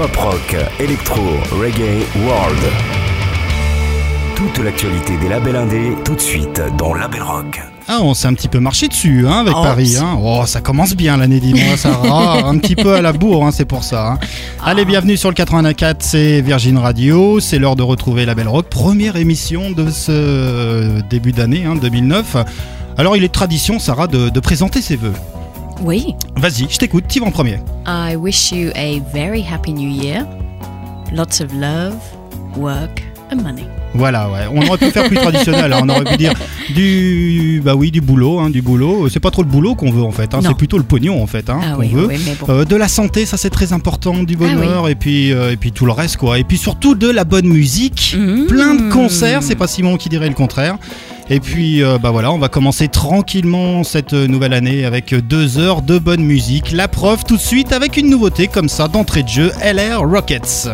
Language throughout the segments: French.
Pop rock, électro, reggae, world. Toute l'actualité des labels indés, tout de suite dans Label Rock. Ah, on s'est un petit peu marché dessus hein, avec Oh, Paris. hein. Oh, ça commence bien l'année, dis-moi, ça. Ah, un petit peu à la bourre, hein, c'est pour ça. hein. Allez, bienvenue sur le 84, c'est Virgin Radio. C'est l'heure de retrouver la Belle Rock, première émission de ce début d'année hein, 2009. Alors, il est de tradition, Sarah, de, de présenter ses vœux. Oui. Vas-y, je t'écoute, qui va en premier I wish you a very happy new year. Lots of love, work and money. Voilà, ouais. On aurait pu faire plus traditionnel. hein. On aurait pu dire du, bah oui, du boulot, hein, du boulot. C'est pas trop le boulot qu'on veut en fait. hein. C'est plutôt le pognon en fait hein, ah qu'on oui, veut. oui, bon. Euh, de la santé, ça c'est très important, du bonheur et puis euh, et puis tout le reste quoi. Et puis surtout de la bonne musique, Mmh. plein de concerts. C'est pas Simon qui dirait le contraire. Et puis euh, bah voilà, on va commencer tranquillement cette nouvelle année avec deux heures de bonne musique. La preuve tout de suite avec une nouveauté comme ça d'entrée de jeu, LR Rockets.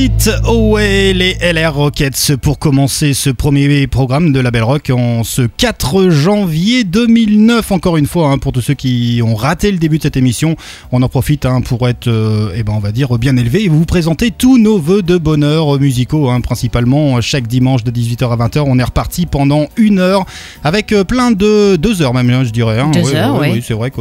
Dance It Away, les LR Rockets, pour commencer ce premier programme de la Belle Rock en ce 4 janvier 2009. Encore une fois, hein, pour tous ceux qui ont raté le début de cette émission, on en profite hein, pour être, euh, eh ben, on va dire, bien élevé et vous présenter tous nos voeux de bonheur musicaux, hein, principalement euh, chaque dimanche de 18h à 20h. On est reparti pendant une heure avec euh, plein de deux heures même, je dirais. Deux Ouais, heures, ouais, oui. oui, c'est vrai que.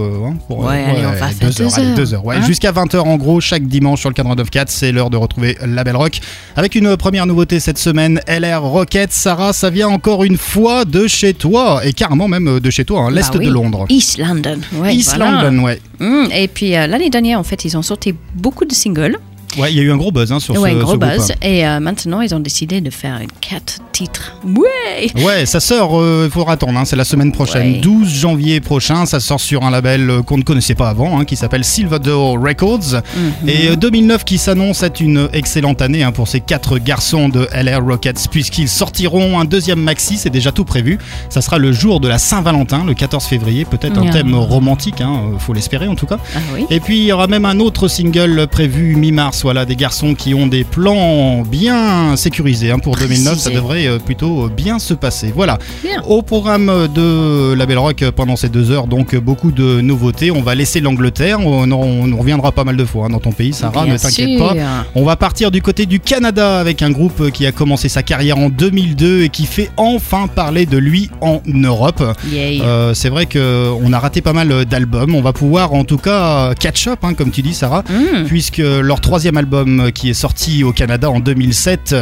pour- Ouais, allez, on va faire deux heures. allez, deux. Jusqu'à 20h en gros, chaque dimanche sur le 89.4, c'est l'heure de retrouver la Belle Rock. Avec une première nouveauté cette semaine, LR Rocket. Sarah, ça vient encore une fois de chez toi, et carrément même de chez toi, hein, l'Est Bah oui. de Londres. East London. Ouais, East voilà. London, ouais. Mm, et puis euh, l'année dernière, en fait, ils ont sorti beaucoup de singles. Ouais, il y a eu un gros buzz hein, sur ouais, ce, un gros ce buzz. hein. Et euh, maintenant, ils ont décidé de faire quatre titres. Ouais Ouais, ça sort, euh, il faudra attendre, hein, c'est la semaine prochaine, Ouais. 12 janvier prochain, ça sort sur un label euh, qu'on ne connaissait pas avant, hein, qui s'appelle Silverdale Records. Mhm. Et euh, 2009 qui s'annonce être une excellente année hein, pour ces quatre garçons de LR Rockets, puisqu'ils sortiront un deuxième maxi, c'est déjà tout prévu. Ça sera le jour de la Saint-Valentin, le 14 février, peut-être un thème romantique, euh, faut l'espérer en tout cas. Ah oui Et puis il y aura même un autre single prévu mi-mars, voilà, des garçons qui ont des plans bien sécurisés hein, pour 2009, ça devrait euh, plutôt euh, bien se passer. Voilà. Bien. Au programme de la Belle Rock euh, pendant ces deux heures, donc beaucoup de nouveautés. On va laisser l'Angleterre, on, on reviendra pas mal de fois hein, dans ton pays, Sarah, Bien ne t'inquiète pas. On va partir du côté du Canada avec un groupe qui a commencé sa carrière en 2002 et qui fait enfin parler de lui en Europe. Euh, c'est vrai qu'on a raté pas mal d'albums. On va pouvoir en tout cas catch up, hein, comme tu dis, Sarah, Mm. puisque leur troisième album qui est sorti au Canada en 2007,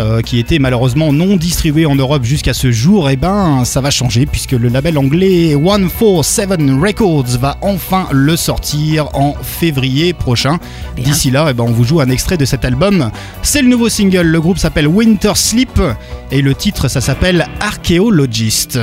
euh, qui était malheureusement non distribué en Europe jusqu'à ce jour. Et ben, ça va changer puisque le label anglais 147 Records va enfin le sortir en février prochain. D'ici là, eh ben, on vous joue un extrait de cet album. C'est le nouveau single. Le groupe s'appelle Winter Sleep et le titre, ça s'appelle. Archaeologist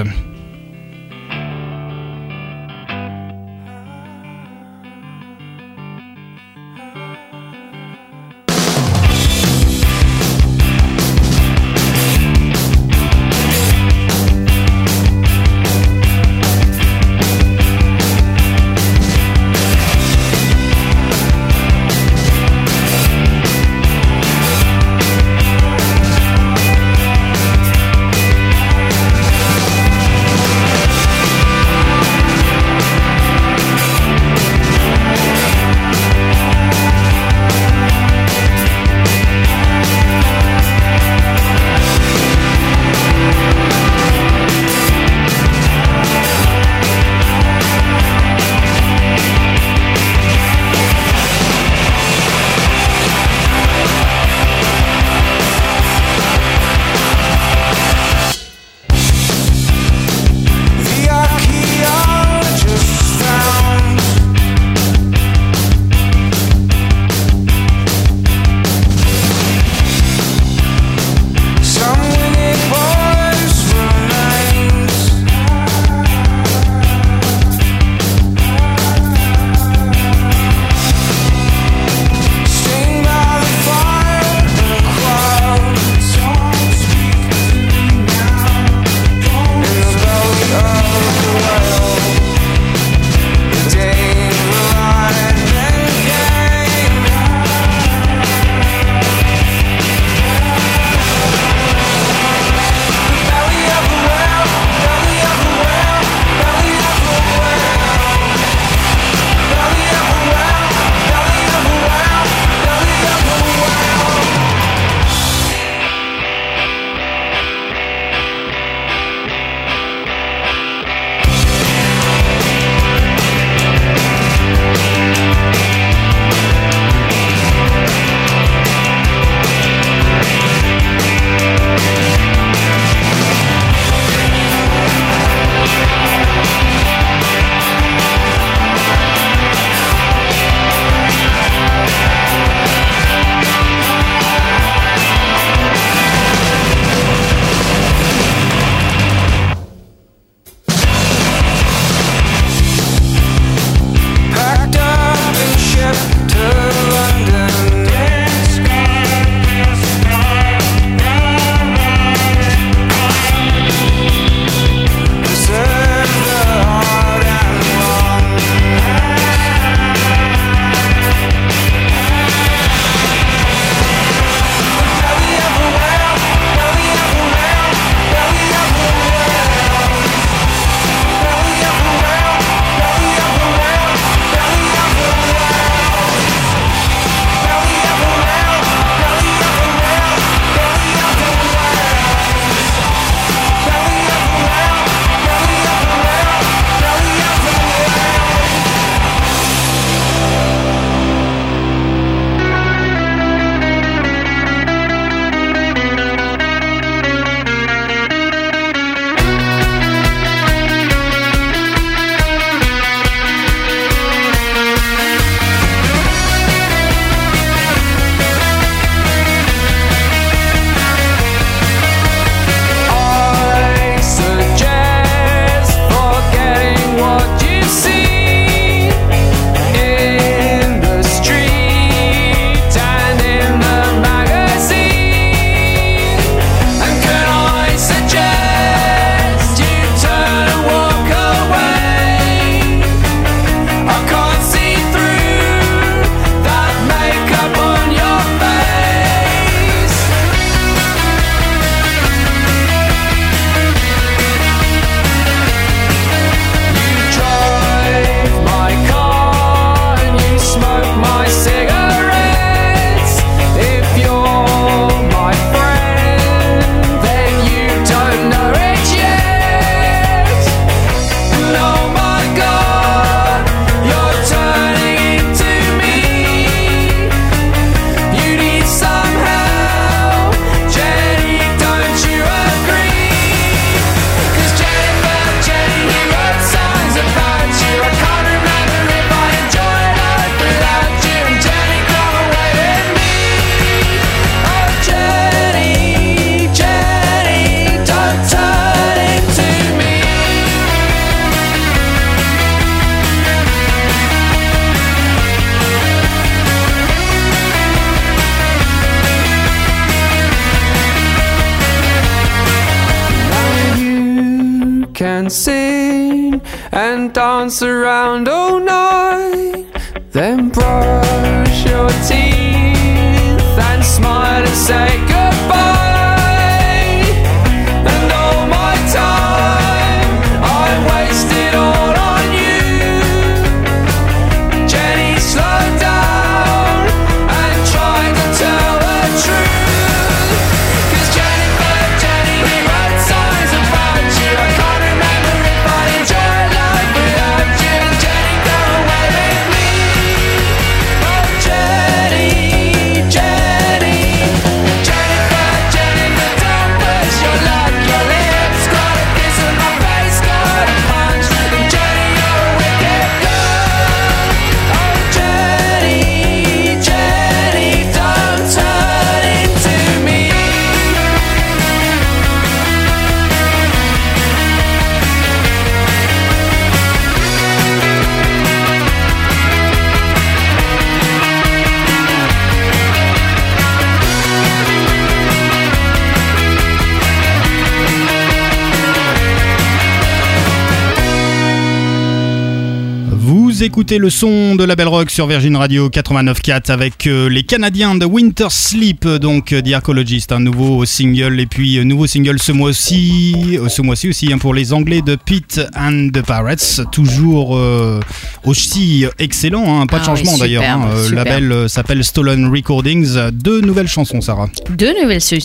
Vous écoutez le son de la Belle Rock sur Virgin Radio 89.4 avec euh, les Canadiens de Winter Sleep, donc euh, The Archaeologist, un nouveau single et puis euh, nouveau single ce mois-ci, ce mois-ci aussi hein, pour les Anglais de Pete and the Pirates, toujours euh, aussi excellent, hein, pas de Ah oui, changement d'ailleurs. hein, le label s'appelle Stolen Recordings, deux nouvelles chansons, Sarah. Deux nouvelles sont-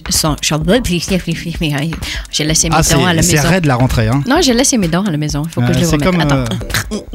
J'ai laissé mes Ah, dents à c'est la c'est maison. raide la rentrée. Hein. Non, j'ai laissé mes dents à la maison. Il faut que je les c'est remette. comme, Attends.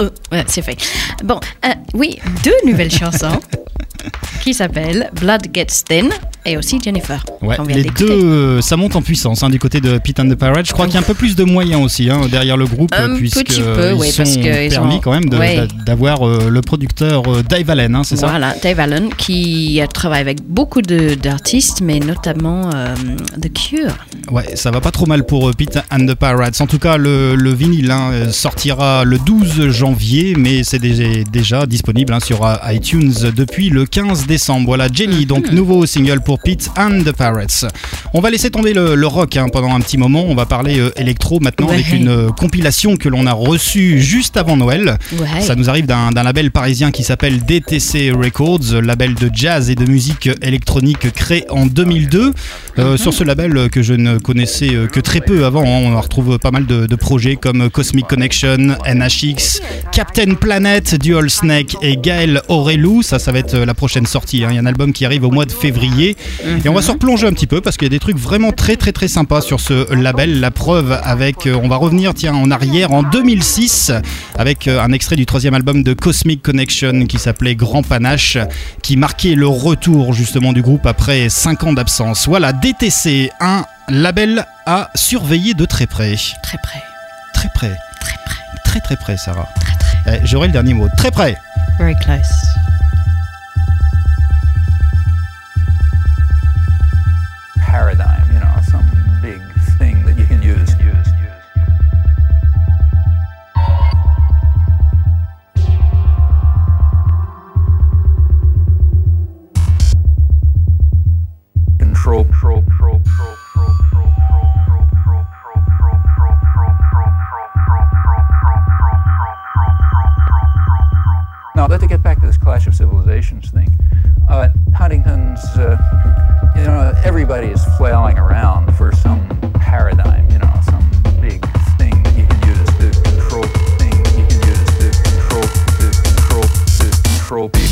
Euh, ouais, c'est fait. Bon, euh, oui, deux nouvelles chansons qui s'appellent Blood Gets Thin et aussi Jennifer. Ouais, les deux, euh, ça monte en puissance hein, du côté de Pete and the Pirates. Je crois qu'il y a un peu plus de moyens aussi hein, derrière le groupe, Un puisque petit peu, ils oui, sont parce que ils permis ont- quand même ouais. d'avoir euh, le producteur euh, Dave Allen, hein, c'est ça? Voilà, Dave Allen qui a travaillé avec beaucoup d'artistes, mais notamment euh, The Cure. Ouais, ça va pas trop mal pour Pete and the Pirates. En tout cas, le, le vinyle sortira le 12 janvier, mais c'est déjà, déjà disponible sur iTunes depuis le 15 décembre. Voilà, Jenny, donc nouveau single pour Pete and the Pirates. On va laisser tomber le, le rock hein, pendant un petit moment. On va parler euh, électro maintenant Ouais. avec une euh, compilation que l'on a reçue juste avant Noël. Ouais. Ça nous arrive d'un label parisien qui s'appelle DTC Records, label de jazz et de musique électronique créé en 2002. Euh, Sur ce label que je ne connaissais que très peu avant, hein, on retrouve pas mal de, de projets comme Cosmic Connection, NHX, Captain Planet, Dual Snake et Gaël Aurelou. Ça, ça va être la prochaine sortie. hein. Il y a un album qui arrive au mois de février. Et on va se replonger un petit peu parce qu'il y a des trucs vraiment très très très sympas sur ce label. La preuve avec, euh, on va revenir tiens en arrière en 2006 avec euh, un extrait du troisième album de Cosmic Connection qui s'appelait Grand Panache, qui marquait le retour justement du groupe après 5 ans d'absence. Voilà, DTC, un label à surveiller de très près. Très près. Très près. Très près. Très très près, Sarah. Eh, J'aurai le dernier mot. Très près. Very close. Of thing. Uh, Huntington's, uh, you know, everybody is flailing around for some paradigm, you know, some big thing that you can use to control thing you can use to control, to control, to control. People,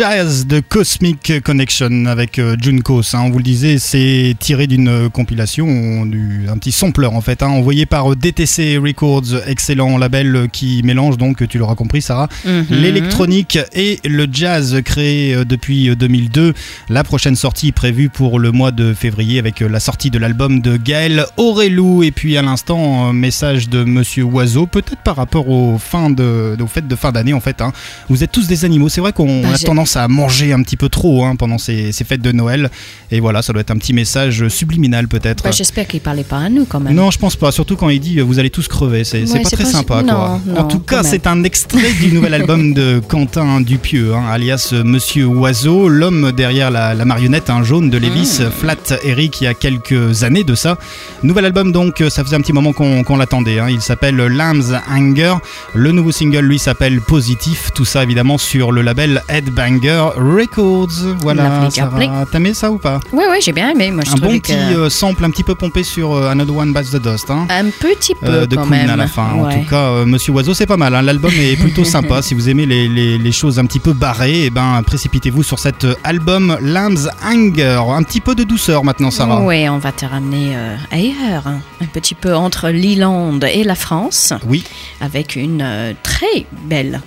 Jaya de Cosmic Connection avec euh, Junkos. hein. on vous le disait, c'est tiré d'une euh, compilation, du, un petit sampler en fait, hein, envoyé par euh, DTC Records, excellent label qui mélange donc, tu l'auras compris Sarah, Mhm. l'électronique et le jazz créé depuis euh, 2002. La prochaine sortie prévue pour le mois de février avec la sortie de l'album de Gaël Aurelou et puis à l'instant un message de Monsieur Oiseau, peut-être par rapport aux, fins de, aux fêtes de fin d'année en fait. hein. Vous êtes tous des animaux, c'est vrai qu'on Bah, a tendance à manger un petit peu trop hein, pendant ces, ces fêtes de Noël. Et voilà, ça doit être un petit message subliminal peut-être. Bah, J'espère qu'il parlait pas à nous quand même. non, je pense pas. Surtout quand il dit vous allez tous crever. C'est Ouais, pas très pas- sympa. non, quoi. non, en tout cas, c'est un extrait du nouvel album de Quentin Dupieux, hein, alias euh, Monsieur Oiseau, l'homme derrière la, la marionnette hein, jaune de Lévis, Mm. Flat Eric, il y a quelques années de ça. Nouvel album, donc, euh, ça faisait un petit moment qu'on qu'on l'attendait. hein. Il s'appelle Lamb's Anger. Le nouveau single, lui, s'appelle Positif. Tout ça, évidemment, sur le label Headbanger Records. Voilà. Sarah. jubbly. T'aimais ça ou pas? Oui, oui, j'ai bien aimé. Moi, je Un bon que- petit euh, sample un petit peu pompé sur euh, Another One Bites the Dust. Hein. Un petit peu Euh, de quand Queen même. à la fin. En tout cas, euh, Monsieur Oiseau, c'est pas mal. hein. L'album est plutôt sympa. si vous aimez les, les- les choses un petit peu barrées, et ben précipitez-vous sur cet album Lamb's Anger. Un petit peu de douceur maintenant, Sarah. Oui, on va te ramener euh, ailleurs, hein. un petit peu entre l'Irlande et la France, Oui, avec une très belle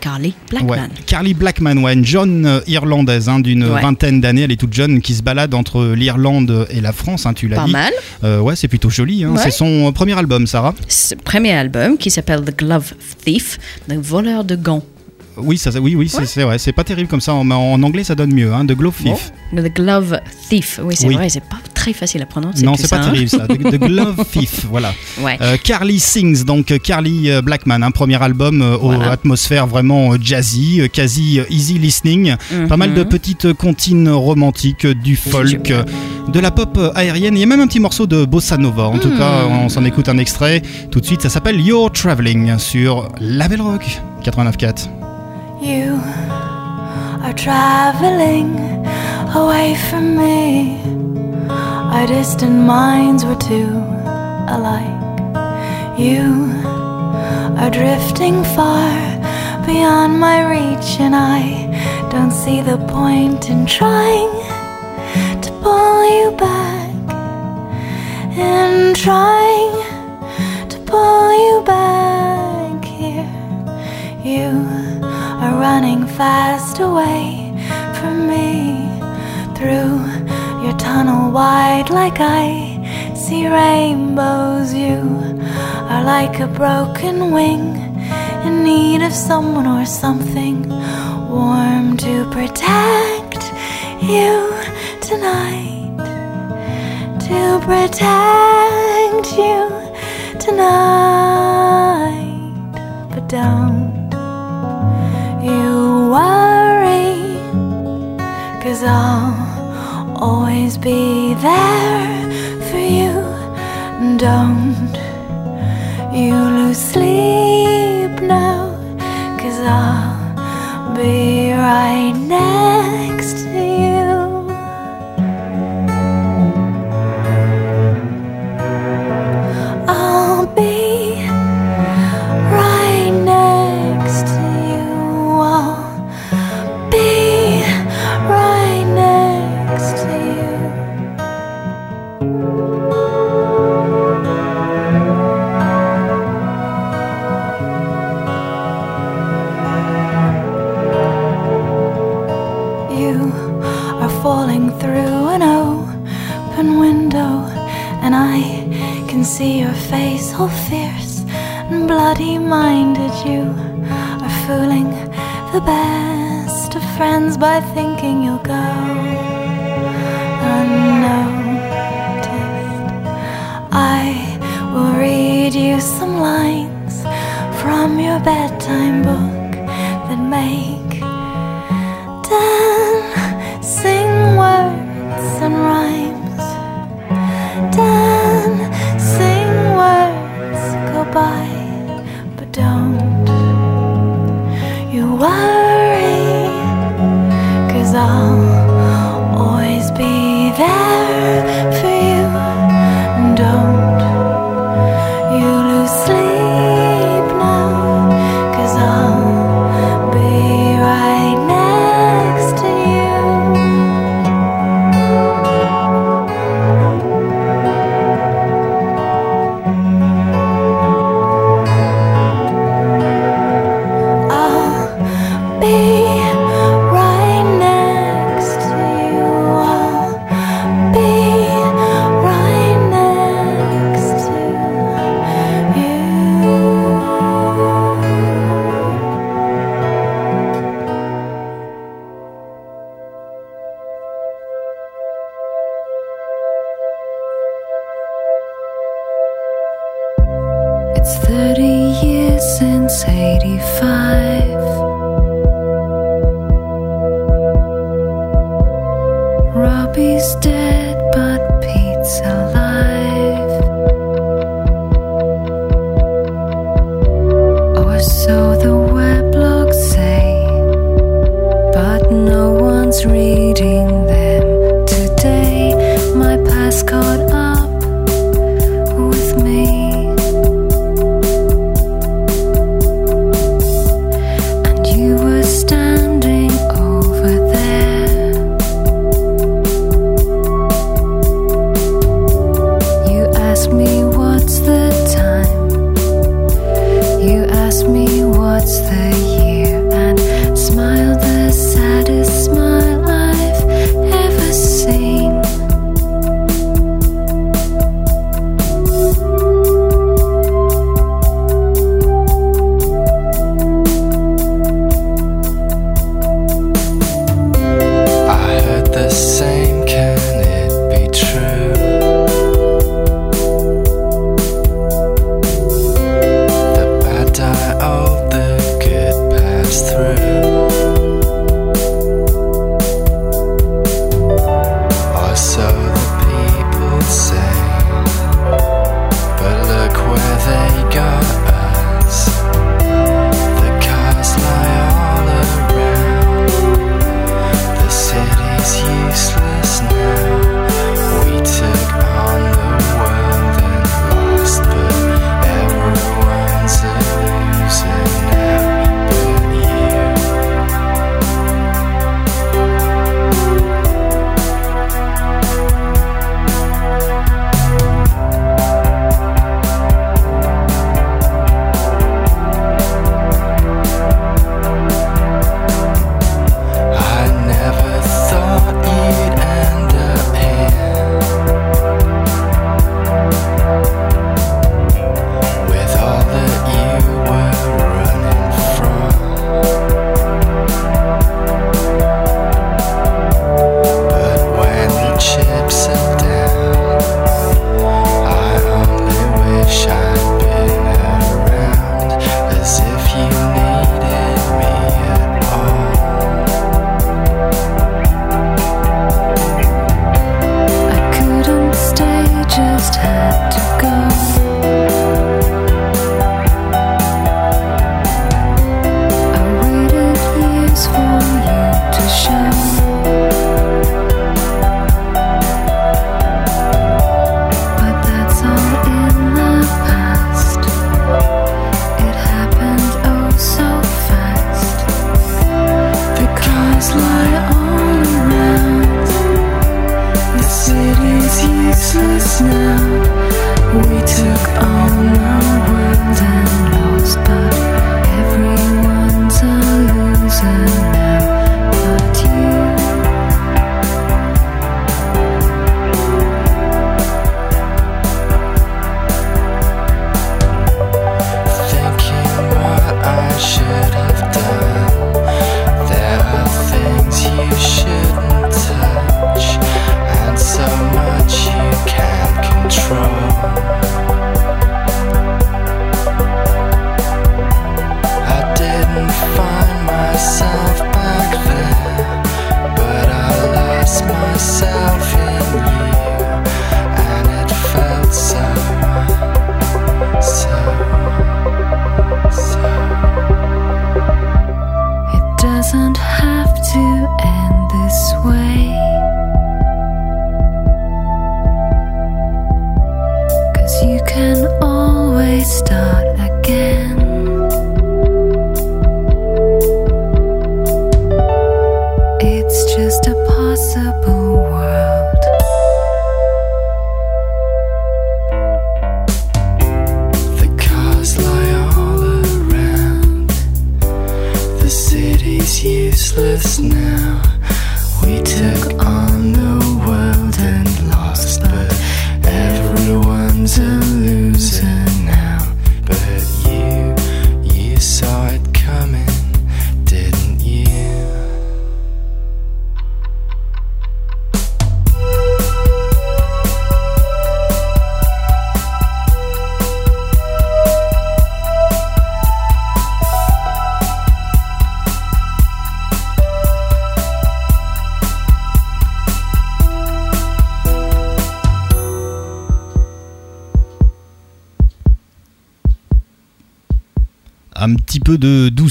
Carly ouais. Blackman. Carly Blackman, ouais, une jeune euh, irlandaise hein, d'une Ouais. vingtaine d'années. Elle est toute jeune, qui se balade entre l'Irlande et la France. hein, tu l'as Pas dit. mal. Euh, ouais, c'est plutôt joli. hein. C'est son euh, premier album, Sarah. Ce premier album qui s'appelle The Glove Thief, le voleur de gants. Oui, ça, oui, oui, c'est Ouais. c'est vrai. C'est pas terrible comme ça. En, en anglais, ça donne mieux. Hein, de Glove Thief. The Glove Thief, oui, c'est Oui. vrai, c'est pas très facile à prononcer. Non, c'est pas hein. terrible ça. De Glove Thief, voilà. Ouais. Euh, Carly Sings, donc euh, Carly euh, Blackman, un premier album euh, aux Voilà. atmosphères vraiment jazzy, quasi easy listening, pas mal de Mhm. petites comptines romantiques, du folk, de la pop aérienne, il y a même un petit morceau de bossa nova. En tout cas, Hmm. on s'en écoute un extrait. Tout de suite, ça s'appelle You're Traveling sur Label Rock 89.4. You are traveling away from me. Our distant minds were too alike. You are drifting far beyond my reach, and I don't see the point in trying to pull you back. And trying to pull you back here. You running fast away from me through your tunnel wide like I see rainbows. You are like a broken wing in need of someone or something warm to protect you tonight. To protect you tonight. But don't cause I'll always be there for you. Don't you lose sleep now, cause I'll be right next by thinking you'll go unnoticed. I will read you some lines from your bedtime book that make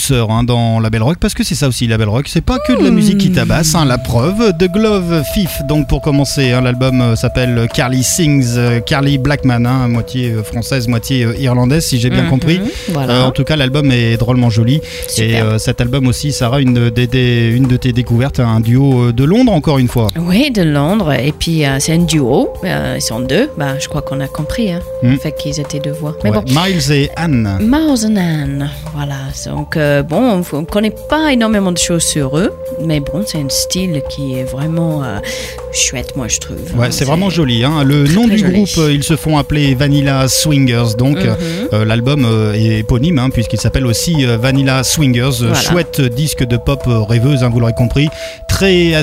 douceur hein, dans la Belle Rock parce que c'est ça aussi la Belle Rock c'est pas que de la musique qui tabasse hein, la preuve The Glove Fifth donc pour commencer hein, l'album euh, s'appelle Carly Sings euh, Carly Blackman moitié euh, française moitié irlandaise si j'ai bien Mhm, compris Voilà. Euh, en tout cas l'album est drôlement joli Super. et euh, cet album aussi Sarah une, des- des- une de tes découvertes un duo de Londres encore une fois Oui, de Londres. Et puis, c'est un duo. Ils sont deux. Bah, je crois qu'on a compris. Hein. Mm. Fait qu'ils étaient deux voix. Mais Ouais, bon. Miles et Anne Miles and Anne, voilà. Donc, euh, bon, on ne connaît pas énormément de choses sur eux, mais bon, c'est un style qui est vraiment euh, chouette, moi, je trouve. Ouais, c'est vraiment joli. Hein. Le Très, nom très du joli. groupe, euh, ils se font appeler Vanilla Swingers. Donc, Mhm. euh, l'album euh, est éponyme, hein, puisqu'il s'appelle aussi euh, Vanilla Swingers. Euh, Voilà. Chouette disque de pop euh, rêveuse, hein, vous l'aurez compris. Très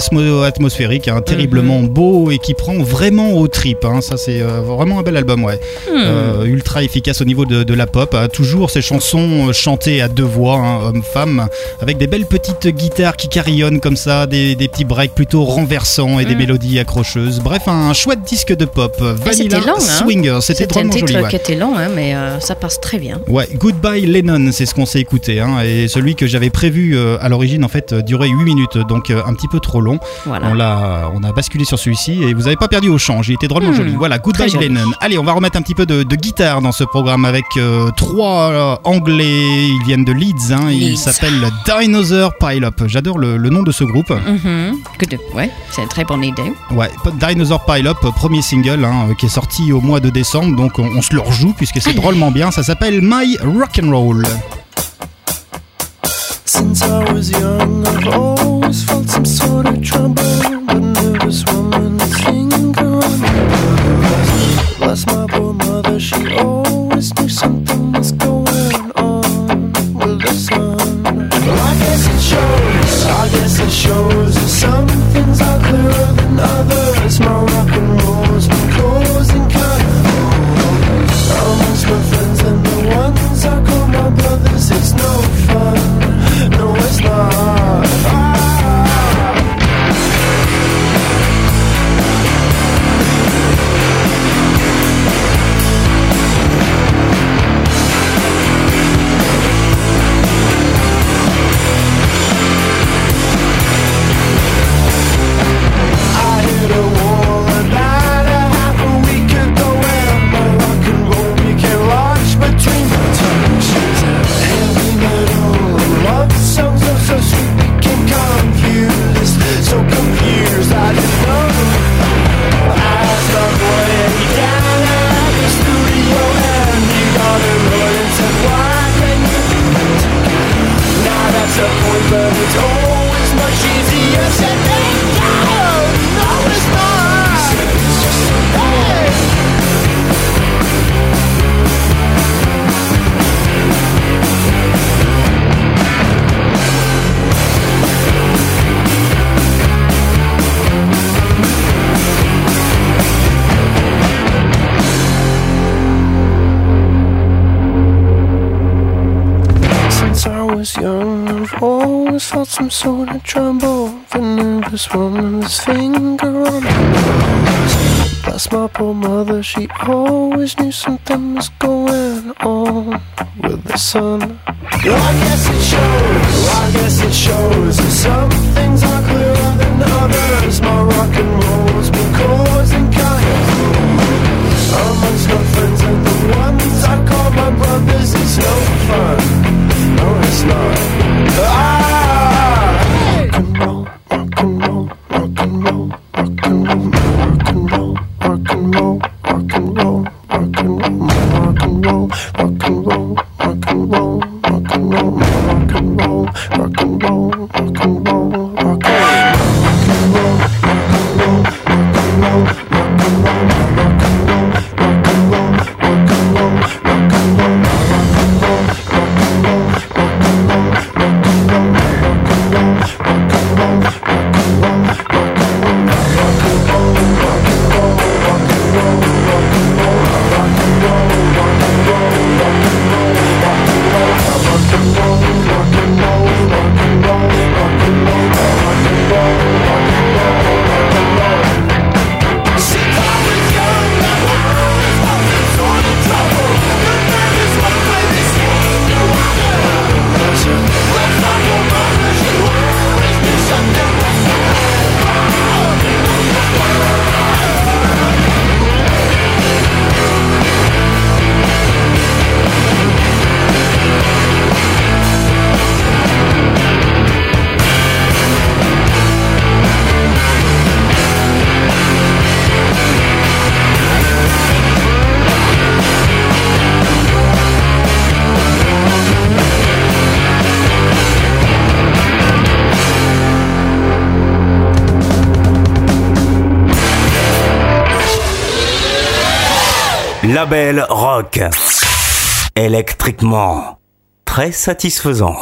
atmosphérique, hein, terriblement Mhm. beau et qui prend vraiment au trip. hein. Ça, c'est euh, vraiment un bel album, ouais. Hmm. Euh, ultra efficace au niveau de, de la pop. hein. Toujours ces chansons euh, chantées à deux voix, hein, homme-femme, avec des belles petites guitares qui carillonnent comme ça, des, des petits breaks plutôt renversants et des Mm. mélodies accrocheuses. Bref, un chouette disque de pop. Et Vanilla c'était long, hein. Swingers, c'était C'était un titre joli. ouais. qui était hein, mais euh, ça passe très bien. Ouais, Goodbye Lennon, c'est ce qu'on s'est écouté. Et celui que j'avais prévu euh, à l'origine, en fait, euh, durait 8 minutes, donc euh, un petit peu trop long. Voilà. On, l'a, on a basculé sur celui-ci et vous n'avez pas perdu au change. Il était drôlement Hmm, joli. Voilà, Goodbye. Lennon. Allez, on va remettre un petit peu de, de guitare dans ce programme avec euh, trois euh, Anglais. Ils viennent de Leeds. Hein, ils Leeds. s'appellent Dinosaur Pile-Up. J'adore le, le nom de ce groupe. Mhm. Good. Ouais, c'est une très bonne idée. Ouais, Dinosaur Pile-Up, premier single hein, qui est sorti au mois de décembre. Donc on, on se le rejoue puisque c'est drôlement bien. Ça s'appelle My Rock'n'Roll. Since I was young, I've always felt some sort of trouble. But nervous woman finger on my. Bless my poor mother, she always knew something was going on with sun. Well, I guess it shows, I guess it shows. Some things are clearer than others. My poor mother, she always knew something was going on with the sun. Électriquement. Très satisfaisant.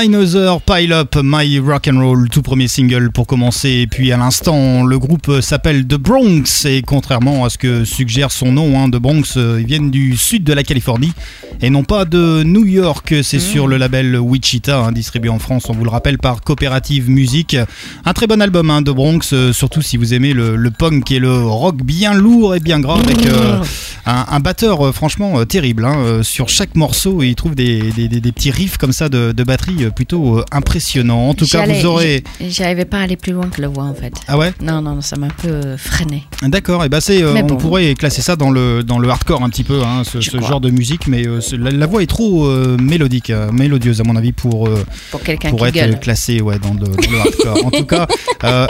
Les Dinosaurs Pile Up My Rock and Roll, tout premier single pour commencer. Et puis à l'instant, le groupe s'appelle The Bronx. Et contrairement à ce que suggère son nom, hein, The Bronx, euh, ils viennent du sud de la Californie et non pas de New York. C'est sur le label Wichita, hein, distribué en France, on vous le rappelle, par Coopérative Musique. Un très bon album, hein, The Bronx, euh, surtout si vous aimez le, le punk et le rock bien lourd et bien grave avec euh, un, un batteur franchement terrible. sur chaque morceau, il trouve des, des- des- des petits riffs comme ça de, de batterie euh, plutôt euh, impressionnants. En tout cas, vous aurez. J'arrivais pas à aller plus loin que le voix en fait. Ah ouais? Non, non, ça m'a un peu euh, freiné. D'accord, et bah c'est, euh, on pourrait classer ça dans le, dans le hardcore un petit peu, hein, ce, genre de musique, mais euh, la, la voix est trop euh, mélodique, mélodieuse à mon avis pour, Pour quelqu'un pour qui être gueule. classé ouais, dans, le, dans le hardcore. en tout cas,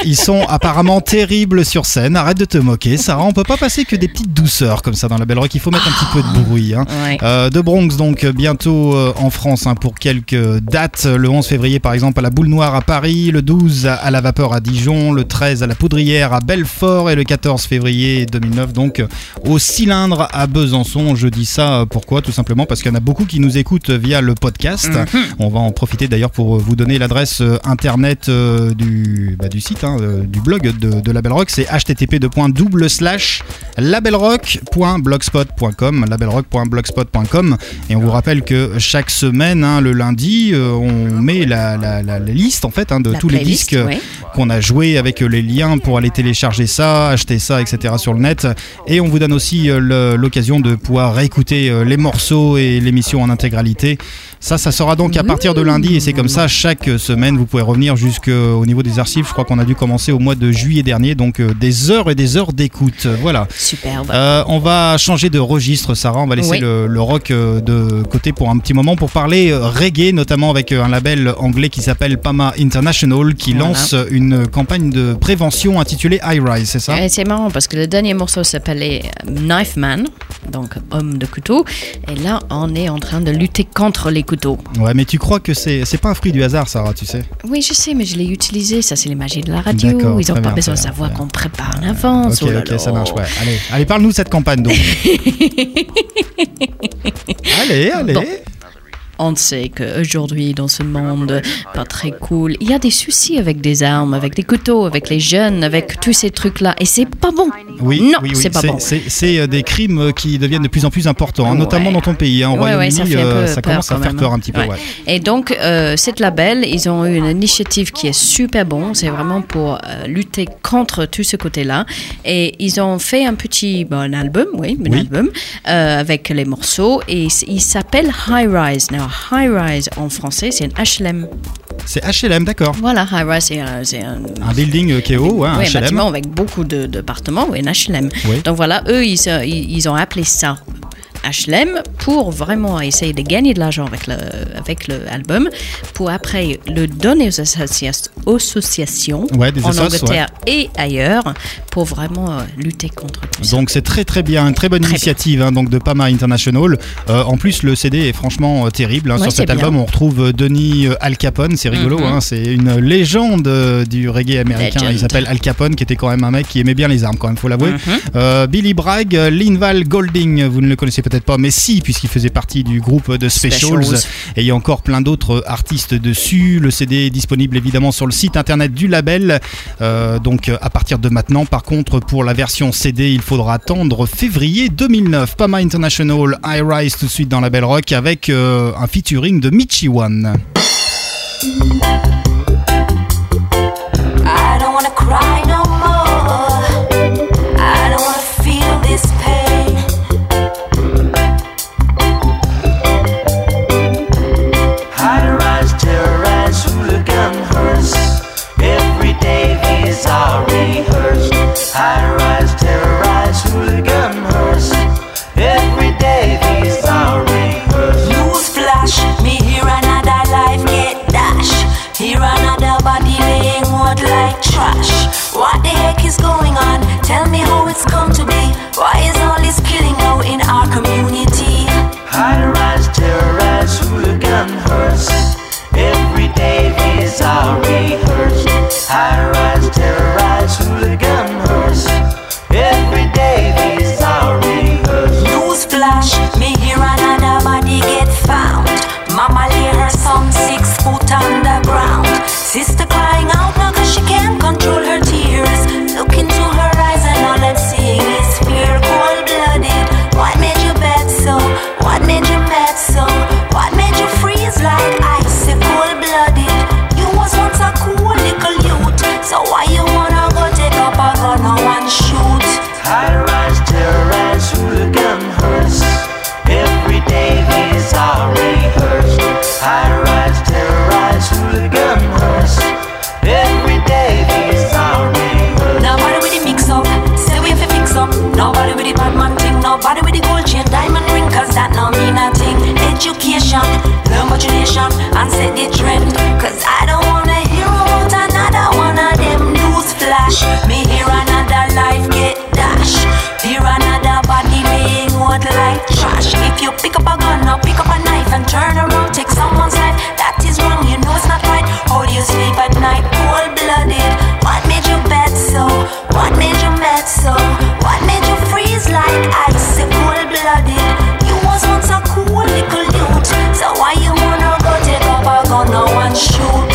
ils sont apparemment terribles sur scène. Arrête de te moquer, Sarah. On peut pas passer que des petites douceurs comme ça dans la Belle Rock. Il faut mettre un petit peu de bruit. hein. Ouais. De Bronx, donc bientôt en France hein, pour quelques dates. Le 11 février, par exemple, à la Boule Noire à Paris, le 12 à- la Vapeur à Dijon, le 13 à la Poudrière à Belfort et le 14 février 2009, donc au Cylindre à Besançon. Je dis ça euh, pourquoi? Tout simplement parce qu'il y en a beaucoup qui nous écoutent via le podcast. On va en profiter d'ailleurs pour euh, vous donner l'adresse euh, internet du, bah, du site, hein, du blog de, de Label Rock. C'est http labelrock.blogspot.com et on vous rappelle que chaque semaine, hein, le lundi, euh, on met la, la- la- la liste en fait hein, de tous les disques euh, ouais. qu'on a joué avec euh, les liens pour aller télécharger ça, acheter ça, etc. sur le net. Et on vous donne aussi euh, l'occasion de pouvoir réécouter les morceaux et l'émission en intégralité. Ça, ça sera donc à partir de lundi et c'est comme ça chaque semaine. Vous pouvez revenir jusqu'au niveau des archives. Je crois qu'on a dû commencer au mois de juillet dernier, donc euh, des heures et des heures d'écoute. Voilà. Superbe. Euh, on va changer de registre, Sarah. On va laisser Oui. le, le rock euh, de côté pour un petit moment pour parler reggae, notamment avec un label anglais qui s'appelle Pama International, qui Voilà. lance une campagne de prévention intitulée High Rise, c'est ça? Et c'est marrant parce que le dernier morceau s'appelait Knife Man, donc homme de couteau. Et là, on est en train de lutter contre les Ouais, mais tu crois que c'est c'est pas un fruit du hasard, Sarah, tu sais Oui, je sais, mais je l'ai utilisé. Ça, c'est les magies de la radio. D'accord, Ils n'ont pas bien, besoin de savoir qu'on prépare en avance. Ok, Oh là ok, là. ça marche. Ouais. Allez, allez parle-nous de cette campagne donc. allez, allez. Bon. On sait qu'aujourd'hui, dans ce monde pas très cool, il y a des soucis avec des armes, avec des couteaux, avec les jeunes, avec tous ces trucs-là. Et c'est pas bon. Oui, non, oui, oui, c'est pas bon. C'est euh, des crimes euh, qui deviennent de plus en plus importants, hein, Ouais. notamment dans ton pays. Hein, au Ouais, ouais, ça Royaume-Uni, euh, ça commence à faire peur hein. un petit peu. Et donc, euh, cette label, ils ont eu une initiative qui est super bon. C'est vraiment pour euh, lutter contre tout ce côté-là. Et ils ont fait un petit bon, un album, oui, un Oui. album avec les morceaux. Et il s'appelle High Rise. Now, High Rise en français, c'est un HLM. C'est HLM, d'accord. Voilà, High Rise, c'est un, un- Un building euh, qui est haut, ouais, un oui, un HLM. bâtiment avec beaucoup de- d'appartements, oui, un HLM. Oui. Donc voilà, eux, ils, se- ils, ils ont appelé ça HLM pour vraiment essayer de gagner de l'argent avec le, avec le album, pour après le donner aux associa- aux associations Ouais, des en assos, Angleterre et ailleurs pour vraiment euh, lutter contre tout ça. Donc c'est très très bien, une très bonne Très initiative hein, donc de Pama International. Euh, en plus le CD est franchement euh, terrible. hein. Ouais, Sur cet bien. album on retrouve Denis Al Capone, c'est rigolo, Mhm. hein, c'est une légende du reggae américain. Legend. Il s'appelle Al Capone qui était quand même un mec qui aimait bien les armes quand même, faut l'avouer. Mhm. Billy Bragg, Linval Golding, vous ne le connaissez peut-être pas, mais si puisqu'il faisait partie du groupe de Specials. Specials. Et il y a encore plein d'autres artistes dessus. Le CD est disponible évidemment sur le site internet du label. Euh, donc euh, à partir de maintenant, par contre, pour la version CD, il faudra attendre février 2009. Pama International, I Rise tout de suite dans la Belle Rock avec euh, un featuring de Michi and set the trend. Cause I don't wanna hear about another one of them news flash. Me hear another life get dashed. Hear another body being what like trash. If you pick up a gun or pick up a knife and turn around. no one should.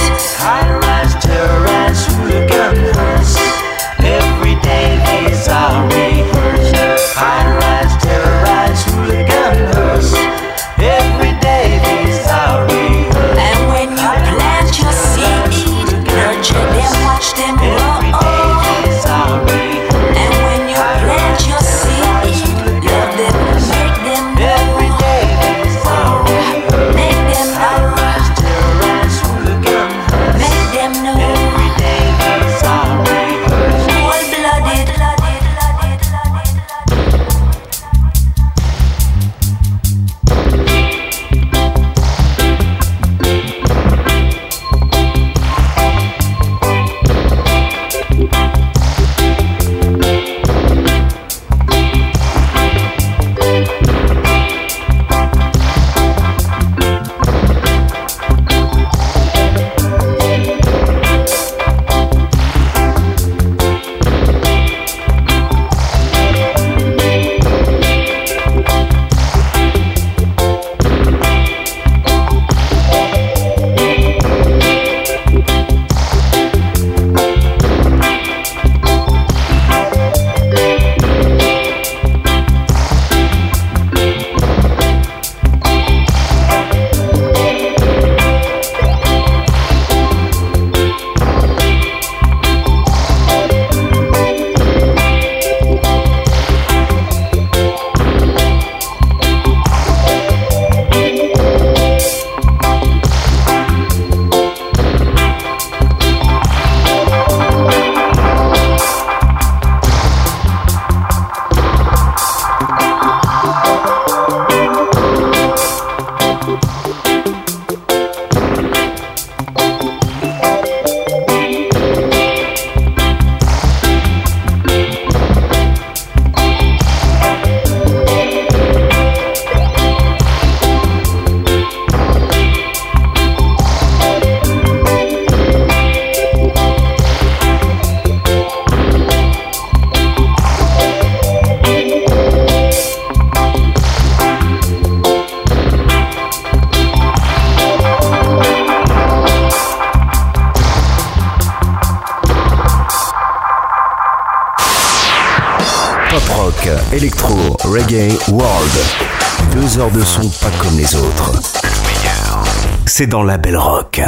Dans la belle rock.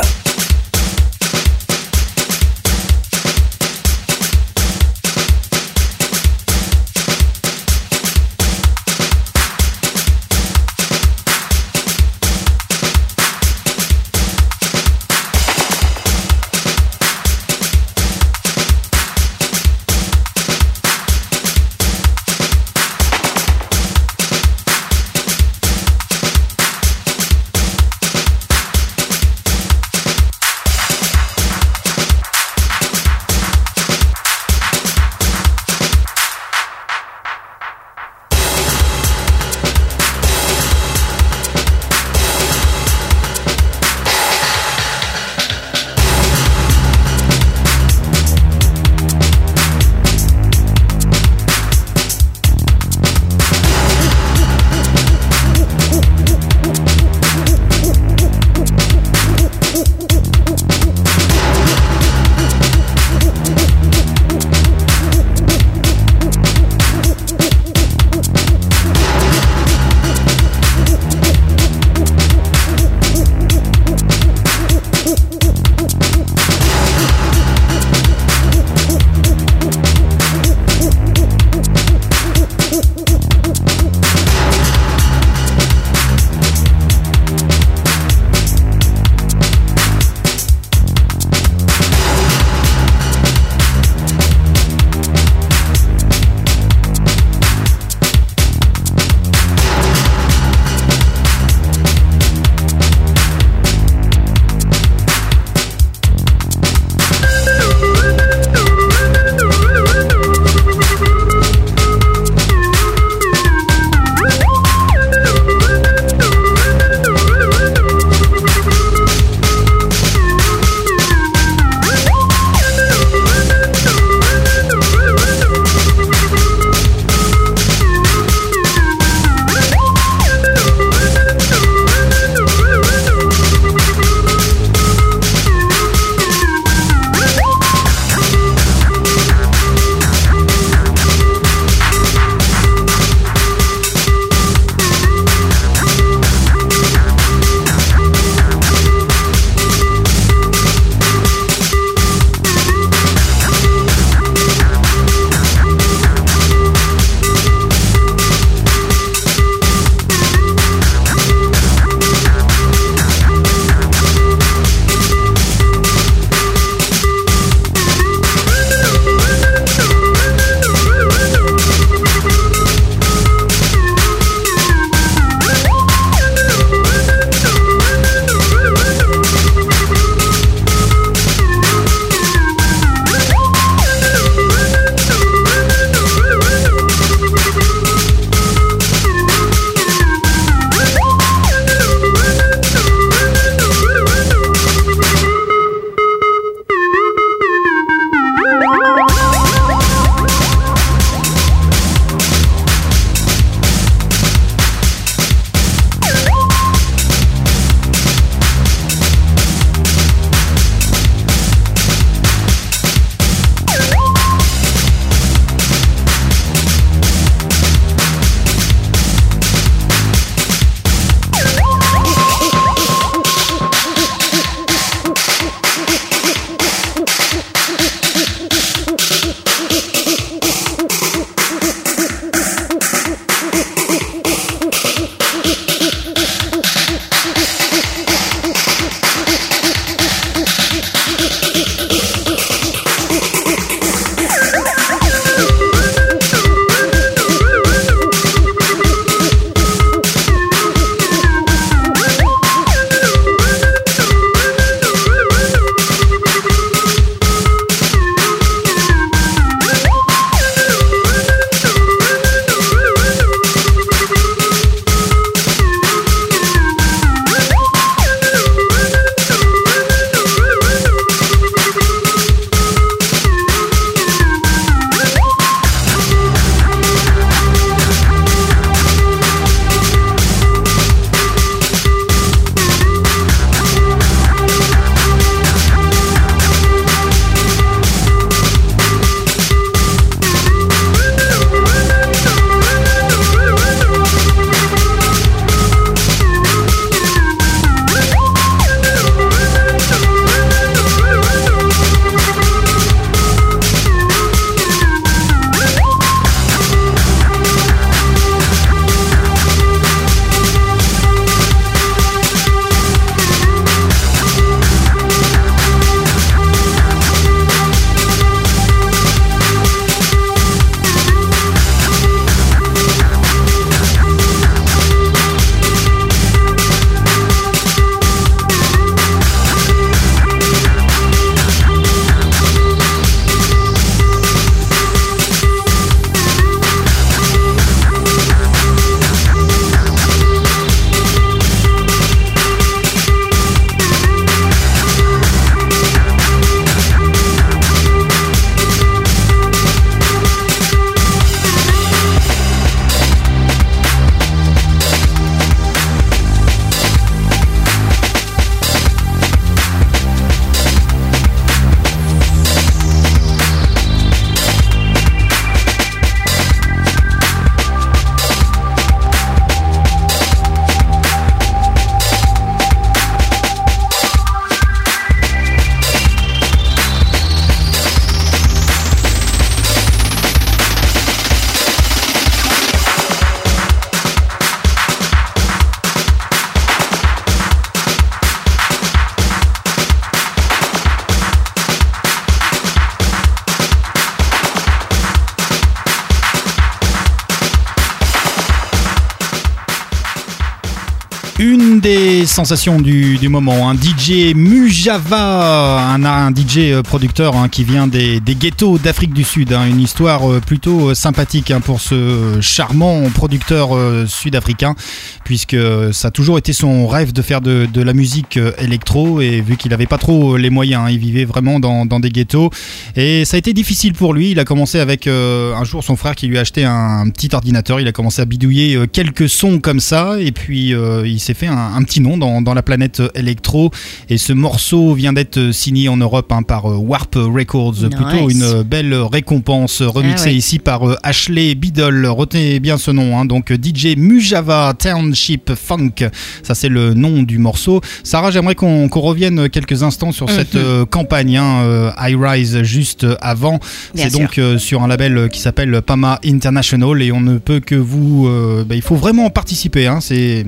Des sensations du, moment, un DJ Mujava, un, DJ euh, producteur hein, qui vient des, ghettos d'Afrique du Sud. hein. une histoire euh, plutôt euh, sympathique hein, pour ce charmant producteur sud-africain, puisque ça a toujours été son rêve de faire de, la musique électro, et vu qu'il n'avait pas trop les moyens, hein, il vivait vraiment dans, des ghettos, et ça a été difficile pour lui. Il a commencé avec un jour son frère qui lui a acheté un, petit ordinateur, il a commencé à bidouiller quelques sons comme ça, et puis il s'est fait un, un petit nom dans, dans la planète électro. Et ce morceau vient d'être signé en Europe hein, par euh, Warp Records, Nice. plutôt une euh, belle récompense remixée Ah ouais. ici par euh, Ashley Biddle. Retenez bien ce nom, hein, donc euh, DJ Mujava Township Funk. Ça c'est le nom du morceau. Sarah, j'aimerais qu'on qu'on revienne quelques instants sur cette Mhm. euh, campagne hein, euh, I Rise juste avant. C'est donc euh, sur un label euh, qui s'appelle Pama International et on ne peut que vous. euh, bah, il faut vraiment participer. Hein,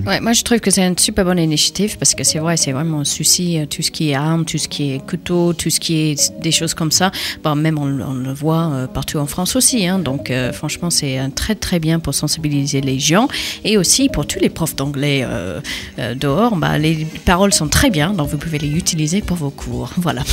Ouais, moi je trouve que c'est une super bonne initiative parce que c'est vrai, c'est vraiment un souci, euh, tout ce qui est armes, tout ce qui est couteau, tout ce qui est des choses comme ça. Bon, même on, le voit euh, partout en France aussi. hein. donc euh, franchement, c'est très très bien pour sensibiliser les gens et aussi pour tous les profs d'anglais dehors. Bah, les paroles sont très bien, donc vous pouvez les utiliser pour vos cours. Voilà.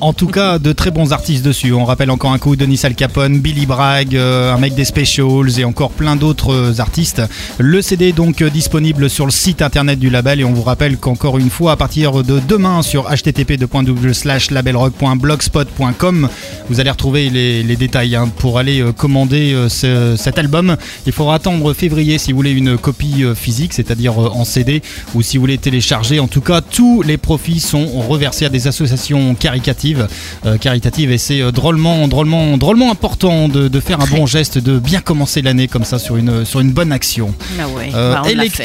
En tout cas, de très bons artistes dessus. On rappelle encore un coup Denis Al Capone, Billy Bragg, un mec des Specials et encore plein d'autres artistes. Le CD est donc disponible sur le site internet du label et on vous rappelle qu'encore une fois, à partir de demain sur http://labelrock.blogspot.com, vous allez retrouver les, les détails hein, pour aller euh, commander euh, ce- cet album. Il faudra attendre février si vous voulez une copie euh, physique, c'est-à-dire en CD, ou si vous voulez télécharger. En tout cas, tous les profits sont reversés à des associations caritatives, euh, caritatives et c'est drôlement, drôlement, drôlement important de, de faire un bon geste, de bien commencer l'année comme ça sur une, sur une bonne action. Ah ouais, Euh, bah, fait,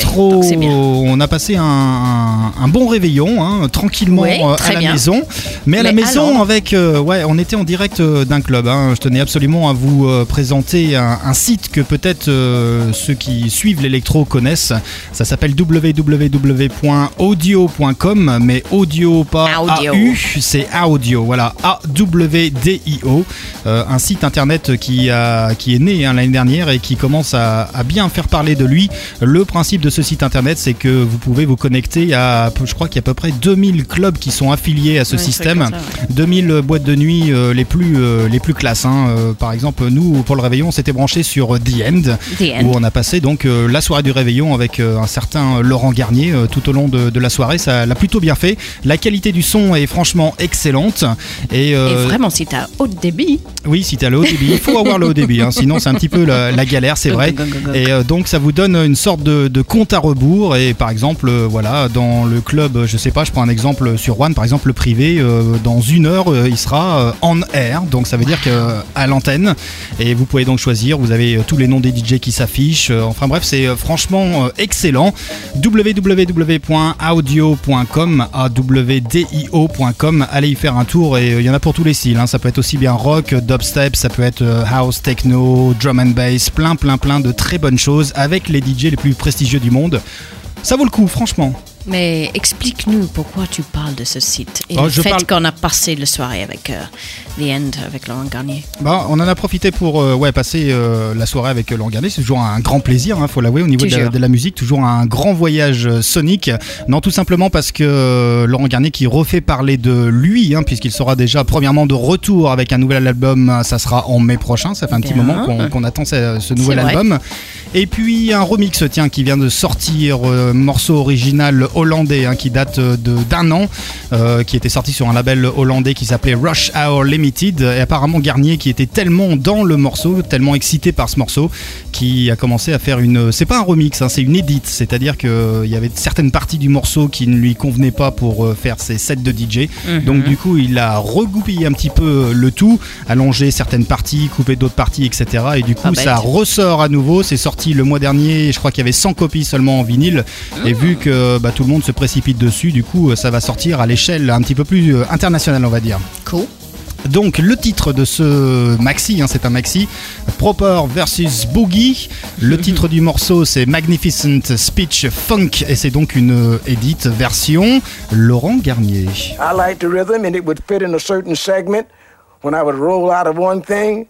on a passé un, un- un bon réveillon, hein, tranquillement euh, à la bien. maison. Mais à la à maison, avec, euh, ouais, on était en direct euh, d'un club. hein. Je tenais absolument à vous présenter un, un site que peut-être euh, ceux qui suivent l'électro connaissent. Ça s'appelle www.audio.com, mais audio pas Audio. AU, c'est audio. Voilà, A-W-D-I-O. Euh, un site internet qui, a, qui est né hein, l'année dernière et qui commence à, à bien faire parler de lui. Le principe de ce site internet, c'est que vous pouvez vous connecter à, je crois qu'il y a à peu près 2000 clubs qui sont affiliés à ce Ouais, système. comme ça, ouais. 2000 boîtes de nuit euh, les plus euh, les plus classes. hein. Euh, par exemple, nous pour le réveillon, on s'était branché sur euh, The End, The End. où on a passé donc euh, la soirée du réveillon avec euh, un certain euh, Laurent Garnier euh, tout au long de, de la soirée. Ça l'a plutôt bien fait. La qualité du son est franchement excellente. Et, euh, Et vraiment, si t'as haut débit, oui, si t'as le haut débit, il faut avoir le haut débit, hein, sinon c'est un petit peu la, la galère, c'est vrai. Et euh, donc ça vous donne une sorte de, de compte à rebours. Et par exemple, euh, dans le club, je sais pas, je prends un exemple sur One, par exemple le privé, euh, dans une heure, euh, il sera euh, on air, donc ça veut dire que euh, à l'antenne. Et vous pouvez donc choisir. Vous avez tous les noms des DJ qui s'affichent. Enfin bref, c'est franchement excellent. www.audio.com, awdio.com. Allez y faire un tour et il y en a pour tous les styles. hein. Ça peut être aussi bien rock, dubstep, ça peut être house, techno, drum and bass, plein, plein, plein de très bonnes choses avec les DJ les plus prestigieux du monde. Ça vaut le coup, franchement. Mais explique-nous pourquoi tu parles de ce site et Oh, le je fait parle- qu'on a passé la soirée avec euh, The End, avec Laurent Garnier. Bah, on en a profité pour euh, ouais, passer euh, la soirée avec euh, Laurent Garnier. C'est toujours un grand plaisir, il faut l'avouer, au niveau de la, Toujours. de la musique. Toujours un grand voyage sonique. Non, tout simplement parce que Laurent Garnier qui refait parler de lui, hein, puisqu'il sera déjà premièrement de retour avec un nouvel album. Ça sera en mai prochain. Ça fait un petit Bien. moment qu'on qu'on attend ce, ce nouvel vrai. Et puis un remix, tiens, qui vient de sortir, euh, morceau original hollandais, hein, qui date euh, d'un an, euh, qui était sorti sur un label hollandais qui s'appelait Rush Hour Limited. Et apparemment Garnier, qui était tellement dans le morceau, tellement excité par ce morceau, qui a commencé à faire une. C'est pas un remix, hein, c'est une edit. C'est-à-dire qu'il y avait certaines parties du morceau qui ne lui convenaient pas pour faire ses sets de DJ. Mhm. Donc du coup, il a regoupillé un petit peu le tout, allongé certaines parties, coupé d'autres parties, etc. Et du coup, Pas bête. ça ressort à nouveau. C'est sorti le mois dernier. Je crois qu'il y avait 100 copies seulement en vinyle. Et vu que bah, tout le monde se précipite dessus, du coup, ça va sortir à l'échelle un petit peu plus euh, internationale, on va dire. Cool. Donc le titre de ce maxi, hein, c'est un maxi, Proper versus Boogie. Le titre du morceau c'est Magnificent Speech Funk et c'est donc une euh, édite version Laurent Garnier. I liked the rhythm and it would fit in a certain segment. When I would roll out of one thing,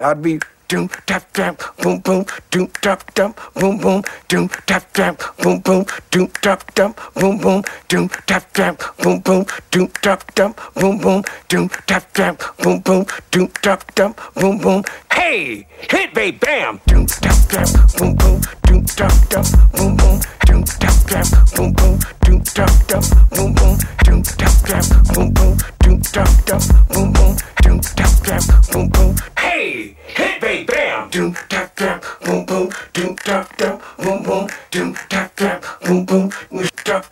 I'd be doom tap tap boom boom doom tap tap boom boom doom tap tap boom boom doom tap tap boom boom doom tap tap boom boom doom tap tap boom boom doom tap tap boom boom doom tap tap boom boom. Hey hit me bam. Doom tap tap boom boom dum dum dum boom boom dum dum dum boom boom dum dum dum boom boom dum dum dum boom boom dum dum dum boom boom dum dum dum boom boom hey hit bang bam dum dum dum boom boom dum dum dum boom boom dum dum dum boom boom we stop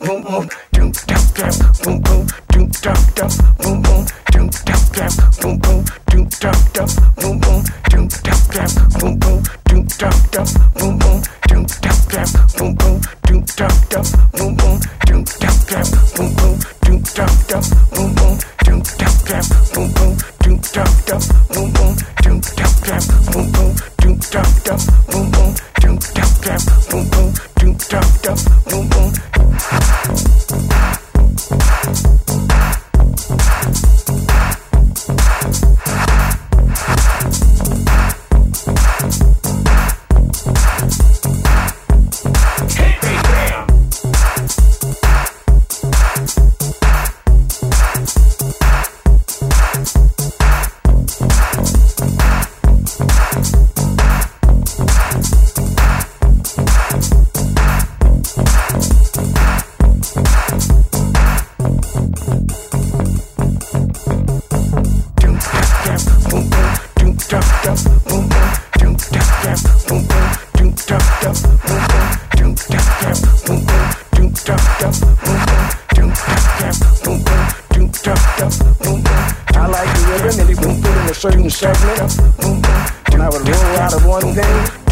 boom boom dum dum dum boom boom dum dum dum boom boom Boom boom. Thank you. certain segment, and I would roll out of one thing.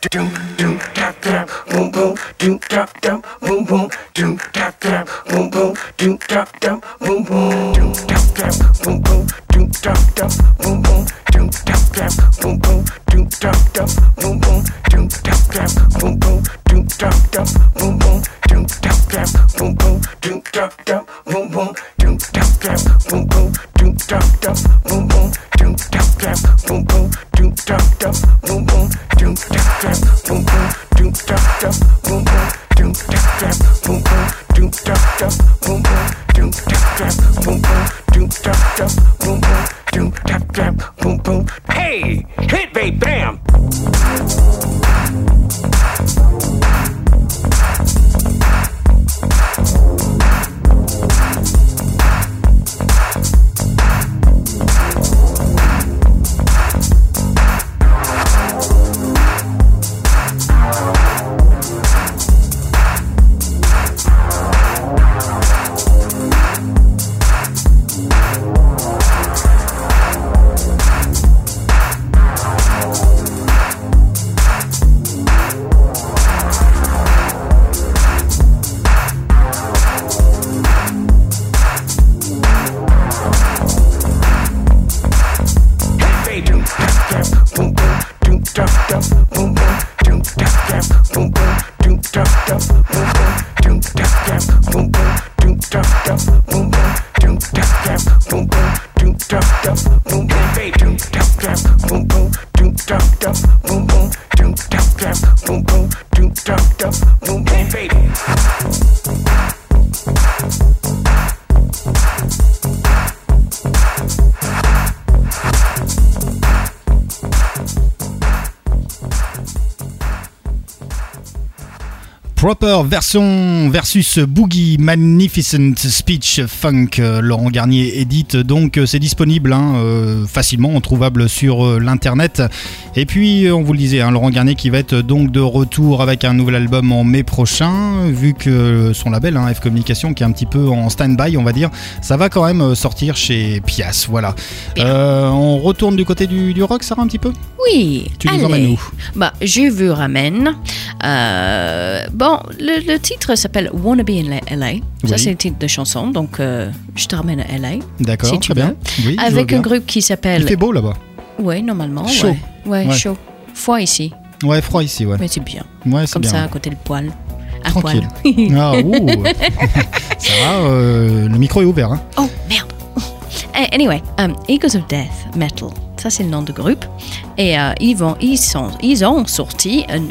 就这 boom, boom, doom, dum, dum. Version versus Boogie Magnificent Speech Funk. euh, Laurent Garnier édite donc euh, c'est disponible hein, euh, facilement, trouvable sur l'internet. Et puis on vous le disait, hein, Laurent Garnier qui va être donc de retour avec un nouvel album en mai prochain, vu que son label hein, F Communication qui est un petit peu en stand-by, on va dire, ça va quand même sortir chez Pias. Voilà. Euh, on retourne du côté du, du rock, Sarah un petit peu? Oui. Tu nous emmènes où? Bah, je vous ramène. Euh, bon, le, le titre s'appelle Wanna Be in LA. Ça, Oui. c'est le titre de chanson. Donc, euh, je te ramène à LA. D'accord, Si très bien. Oui, Avec bien. un groupe qui Il s'appelle. fait beau là-bas. Oui, normalement. Chaud. Ouais, ouais, Ouais. chaud. Froid ici. Ouais, froid ici, ouais. Mais c'est bien. Ouais, c'est Comme bien. ça, à côté le poil. À Tranquille. poil. Ah, ouh. Ça va, euh, le micro est ouvert. Hein. Oh, merde. Eh, Anyway, um, Eagles of Death Metal, ça c'est le nom du groupe. Et euh, ils, vont, ils, sont, ils ont sorti un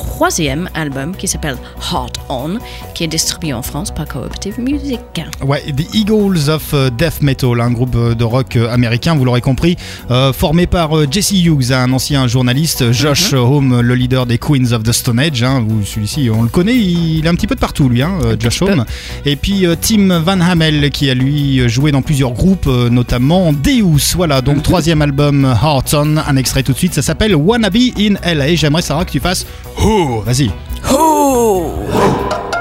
troisième album qui s'appelle Heart On, qui est distribué en France par Cooperative Music. Ouais, The Eagles of euh, Death Metal, un groupe euh, de rock euh, américain, vous l'aurez compris, euh, formé par Jesse Hughes, un ancien journaliste, Josh Mhm. Home, le leader des Queens of the Stone Age. Hein, celui-ci, on le connaît, il est un petit peu de partout, lui, hein, Josh peu. Home. Et puis Tim Van Hamel, qui a lui joué dans plusieurs groupes, notamment Deus. Voilà, Mhm. donc troisième album Heart On, un extrait tout de suite, ça s'appelle Wanna Be in LA. J'aimerais, Sarah, que tu fasses. Oh, vas-y. I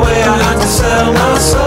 way I had to sell my soul.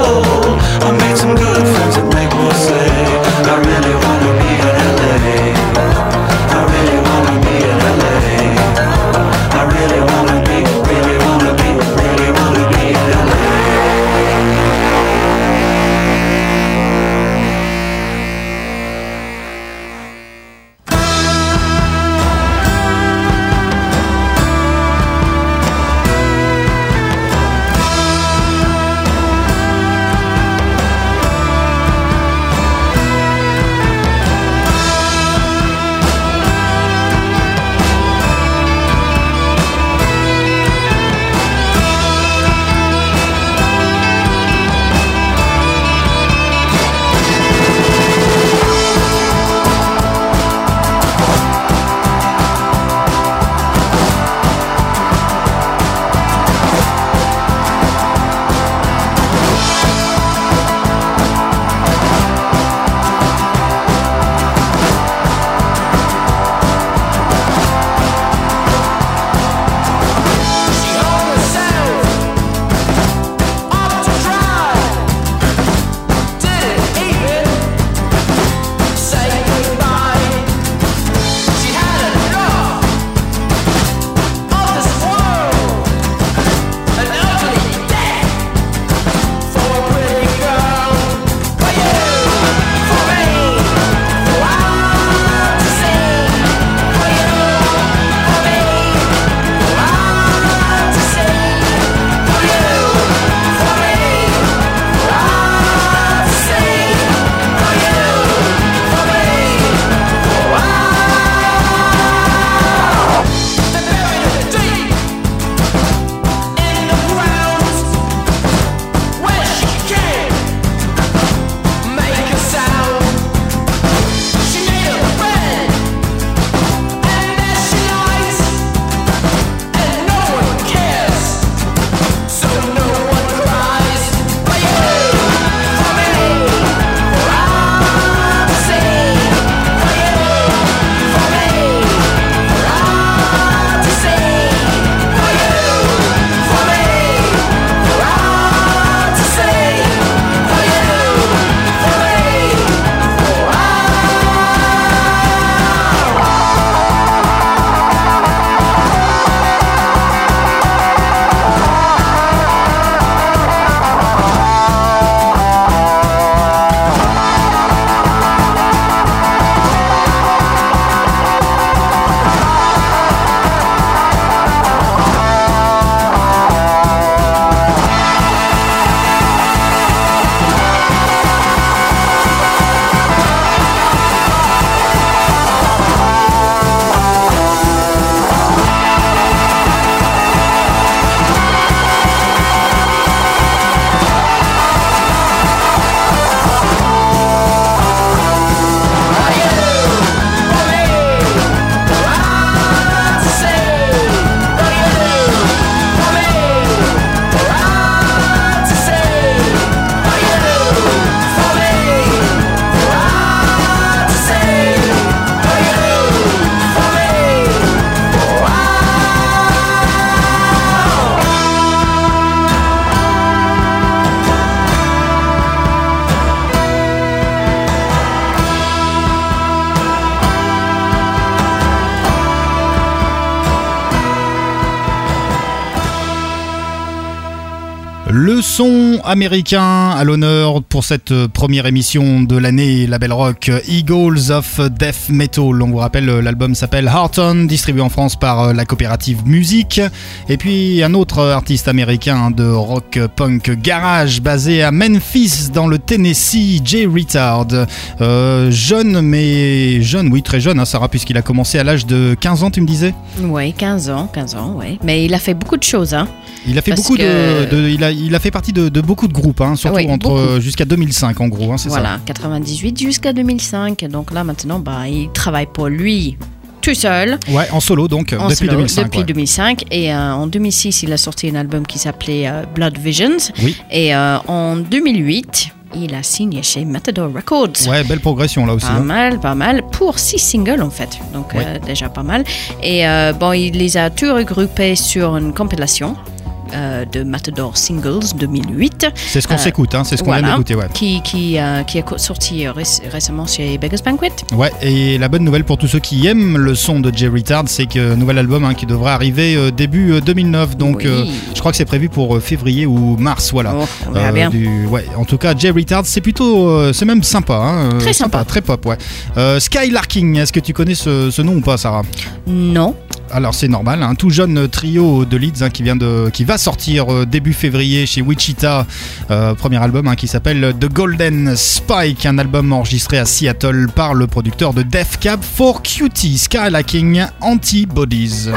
Son américain à l'honneur pour cette euh, première émission de l'année Label Rock euh, Eagles of Death Metal. On vous rappelle, euh, l'album s'appelle Heart On, distribué en France par la coopérative Musique. Et puis un autre artiste américain de rock punk garage basé à Memphis dans le Tennessee, Jay Retard. Euh, jeune, mais jeune, oui, très jeune, hein, Sarah, puisqu'il a commencé à l'âge de 15 ans, tu me disais? Oui, 15 ans, 15 ans, oui. Mais il a fait beaucoup de choses, hein. Il a fait beaucoup que- de, de- il a, il a fait partie de, de beaucoup de groupes, hein, surtout Oui, entre euh, jusqu'à 2005 en gros, hein, c'est Voilà, 98 jusqu'à 2005. Donc là, maintenant, bah, il travaille pour lui tout seul. ça. Ouais, en solo donc en depuis solo, 2005. Depuis ouais. 2005. Et euh, en 2006, il a sorti un album qui s'appelait euh, Blood Visions. Oui. Et euh, en 2008, il a signé chez Matador Records. Ouais, belle progression là aussi. Pas hein. mal, pas mal. Pour six singles en fait. Donc déjà pas mal. Et bon, il les a tous regroupés sur une compilation euh, de Matador Singles 2008. C'est ce qu'on Euh, s'écoute, hein, c'est ce qu'on voilà, d'écouter, ouais. Qui, qui, euh, qui est sorti réc- récemment chez Beggars Banquet. Ouais, et la bonne nouvelle pour tous ceux qui aiment le son de Jay Retard, c'est que nouvel album hein, qui devrait arriver début euh, 2009. Donc Oui. je crois que c'est prévu pour février ou mars, voilà. Oh, on verra bien. du- ouais, en tout cas, Jay Retard, c'est plutôt, c'est même sympa, hein, Très sympa. très pop, ouais. Skylarking, est-ce que tu connais ce, ce nom ou pas, Sarah? Non. Alors c'est normal, un tout jeune trio de leads hein, qui vient de, qui va sortir euh, début février chez Wichita, euh, premier album hein, qui s'appelle The Golden Spike, un album enregistré à Seattle par le producteur de Death Cab for Cutie, Skylarking Antibodies.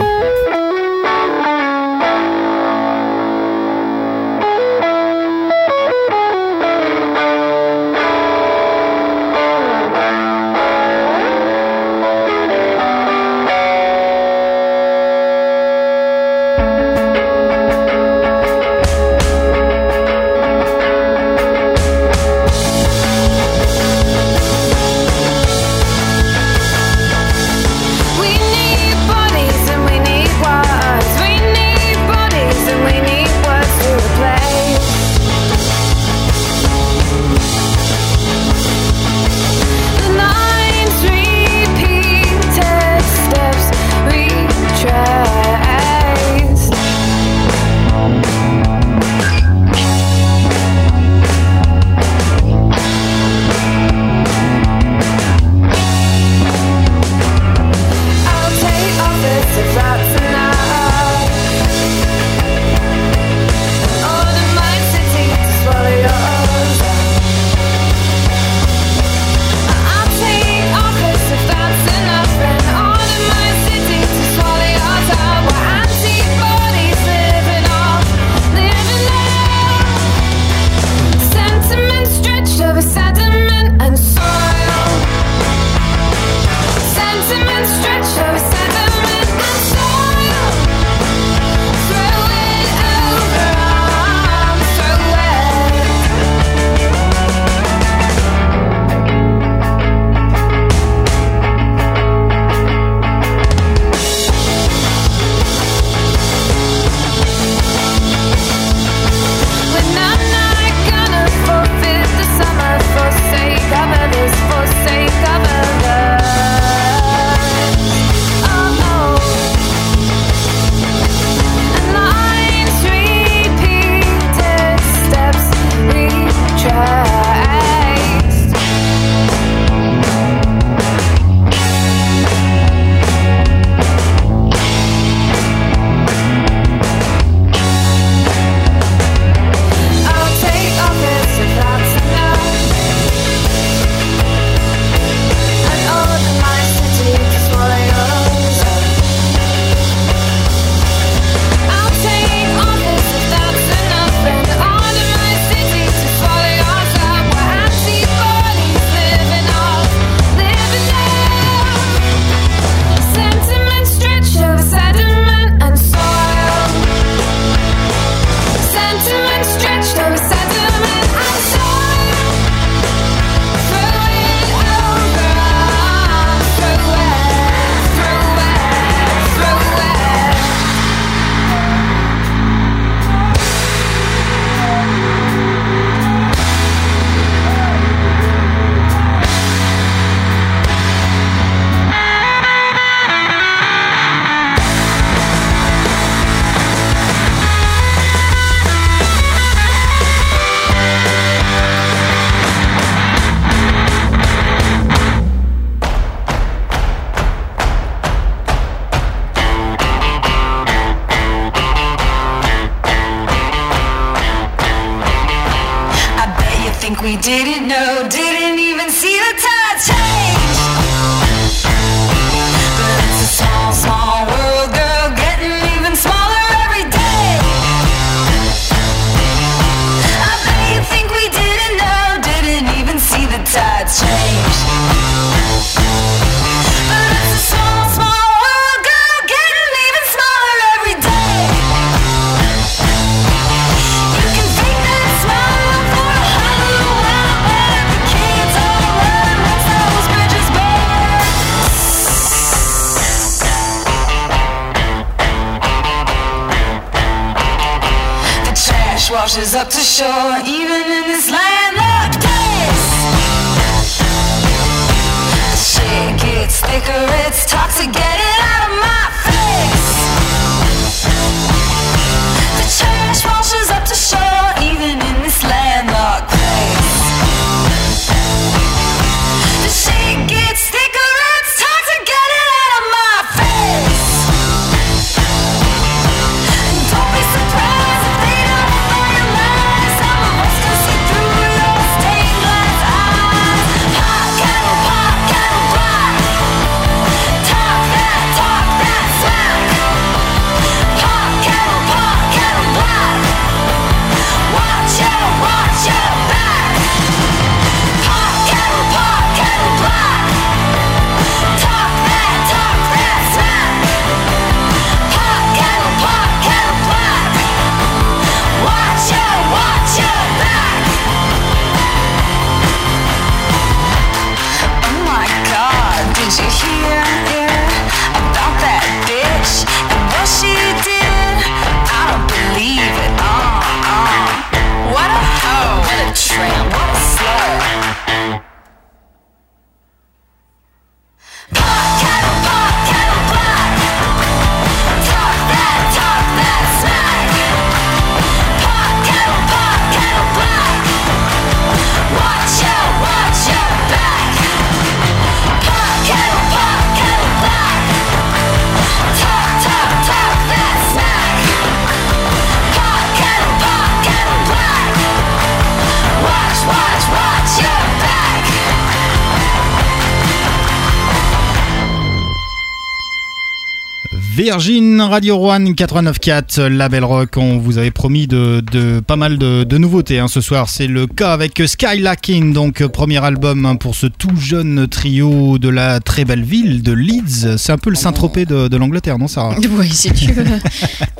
Virgin Radio One 89.4, Label Rock. On vous avait promis de, de pas mal de, de nouveautés hein, ce soir. C'est le cas avec Skylarking, donc euh, premier album hein, pour ce tout jeune trio de la très belle ville de Leeds. C'est un peu le Saint-Tropez de, de l'Angleterre, non Sarah Oui, si tu veux.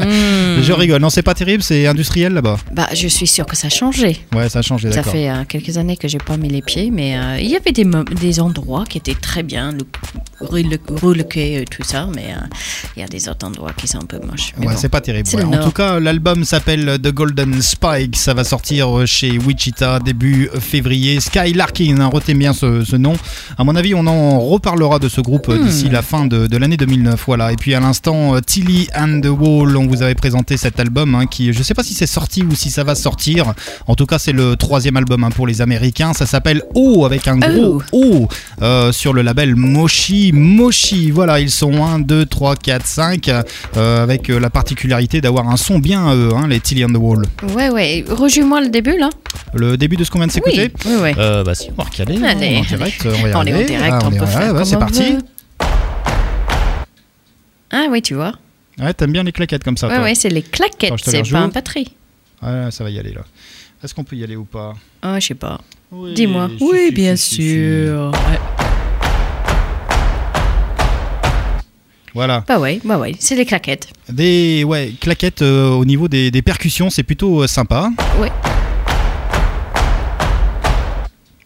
Hmm. Je rigole, non, c'est pas terrible, c'est industriel là-bas. Bah, je suis sûre que ça a changé. Ouais, ça a changé, Ça fait euh, quelques années que j'ai pas mis les pieds, mais euh, il y avait des, endroits qui étaient très bien, le rue le, rue le quai et tout ça, mais euh, il y a des autres endroits qui sont un peu moches. Mais Ouais, bon, c'est pas terrible. ouais. En tout cas, l'album s'appelle The Golden Spike. Ça va sortir chez Wichita début février. Skylarking, hein, retenez bien ce, ce nom. À mon avis, on en reparlera de ce groupe euh, d'ici la fin de, de l'année 2009. Voilà. Et puis à l'instant, euh, Tilly and the Wall, on vous avait présenté cet album hein, qui, je sais pas si c'est sorti ou si ça va sortir. En tout cas, c'est le troisième album hein, pour les Américains. Ça s'appelle O avec un gros O euh, sur le label Moshi. Moshi, voilà, ils sont 1, 2, 3, 4, 5, euh, avec euh, la particularité d'avoir un son bien à eux, hein, les Tilly and the Wall. Ouais, ouais. Rejoue-moi le début, là. Le début de ce qu'on vient de s'écouter Oui, oui, oui. Euh, bah si, on va recaler. hein, Allez, en direct, on va y On est en direct, Ah, on est- peut ouais, faire ouais, C'est on parti. Ah oui, tu vois. Ouais, t'aimes bien les claquettes comme ça, Ouais, toi ouais, c'est les claquettes, c'est pas un batterie. Ouais, ça va y aller là. Est-ce qu'on peut y aller ou pas? Ah, je sais pas. Oui, Dis-moi. Oui, si, bien si, si, sûr. Ouais. Voilà. Bah ouais, bah ouais, c'est les claquettes. Des ouais, claquettes euh, au niveau des, des percussions, c'est plutôt euh, sympa. Ouais.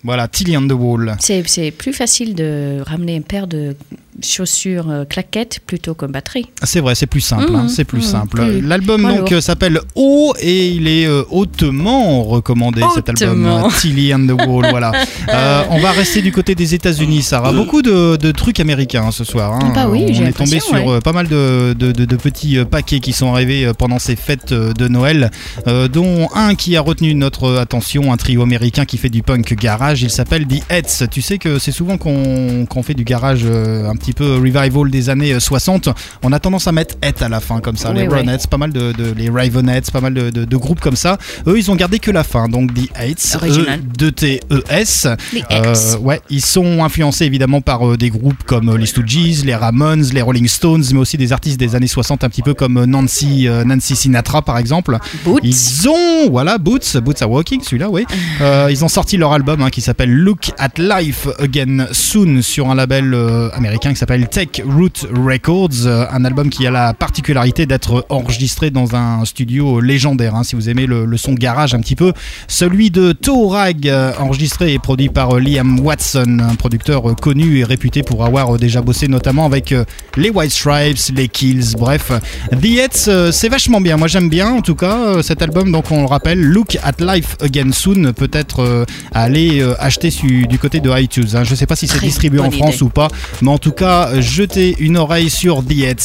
Voilà, Tilly and the Wall. C'est c'est plus facile de ramener une paire de chaussures euh, claquettes plutôt qu'une batterie. C'est vrai, c'est plus simple. Hein, c'est plus mhm, simple. L'album donc euh, s'appelle O et il est euh, hautement recommandé cet album. Tilly and the Wall. voilà. Euh, on va rester du côté des États-Unis, Sarah. Beaucoup de, de trucs américains hein, ce soir. hein. Bah oui, on est tombé sur ouais. pas mal de, de- de- de petits paquets qui sont arrivés pendant ces fêtes de Noël, euh, dont un qui a retenu notre attention, un trio américain qui fait du punk garage. Il s'appelle The Heads. Tu sais que c'est souvent qu'on fait du garage un petit petit peu revival des années euh, 60, on a tendance à mettre Et à la fin comme ça. Oui, les oui. Ronettes, pas mal de, de- les Ravenettes, pas mal de, de- de groupes comme ça. Eux, ils ont gardé que la fin, donc The Eights, Original. E, T E S. Eights. ouais, ils sont influencés évidemment par euh, des groupes comme euh, les Stooges, les Ramones, les Rolling Stones, mais aussi des artistes des années 60 un petit peu comme euh, Nancy, euh, Nancy Sinatra par exemple. Boots. Ils ont, voilà, Boots, Boots are Walking, celui-là, oui. Euh, ils ont sorti leur album hein, qui s'appelle Look at Life Again Soon sur un label euh, américain qui s'appelle Tech Root Records. Euh, un album qui a la particularité d'être enregistré dans un studio légendaire. hein, si vous aimez le, le son garage un petit peu, celui de Torag, euh, enregistré et produit par euh, Liam Watson, un producteur connu et réputé pour avoir déjà bossé notamment avec les White Stripes, les Kills, bref. The Hits, euh, c'est vachement bien. Moi j'aime bien en tout cas cet album. Donc on le rappelle, Look at Life Again Soon, peut-être à aller acheter su- du côté de iTunes. hein. Je sais pas si c'est distribué en France idée. ou pas, mais en tout cas, jetez une oreille sur.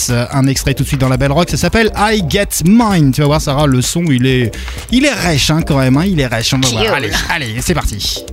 Euh, Un extrait tout de suite dans la Belle Rock, ça s'appelle I Get Mine. Tu vas voir Sarah, le son il est, il est rêche hein, quand même. hein, il est rêche. On va voir. Allez, allez, c'est parti.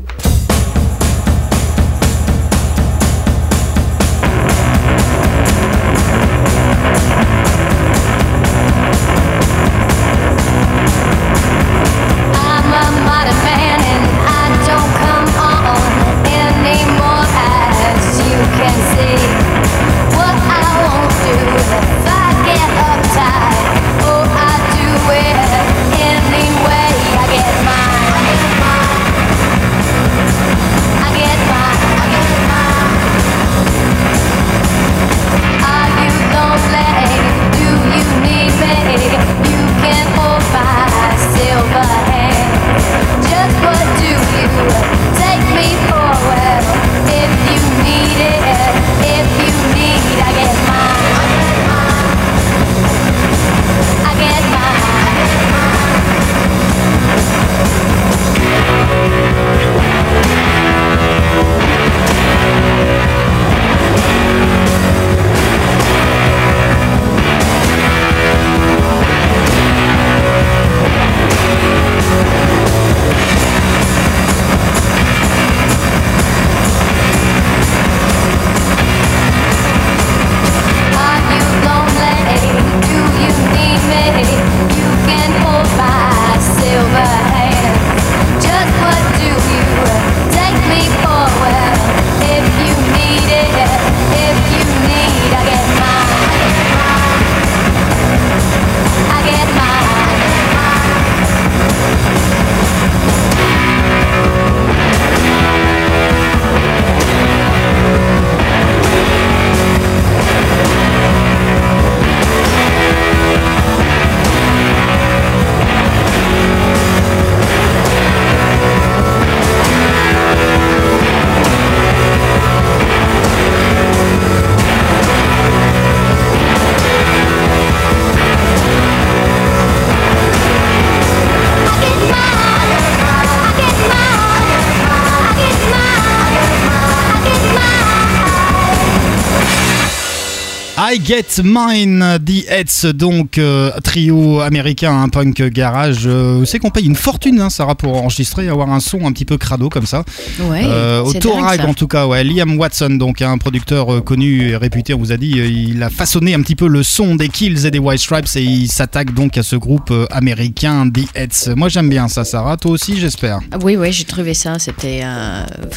Get Mine, The Heads, donc euh, trio américain, un punk garage. Euh, c'est qu'on paye une fortune, hein, Sarah, pour enregistrer et avoir un son un petit peu crado comme ça. Ouais, Euh, au Torag en tout cas, ouais. Liam Watson, donc un producteur euh, connu et réputé, on vous a dit, il a façonné un petit peu le son des Kills et des White Stripes et il s'attaque donc à ce groupe américain, The Heads. Moi j'aime bien ça, Sarah. Toi aussi, j'espère. Ah Oui, oui, j'ai trouvé ça, c'était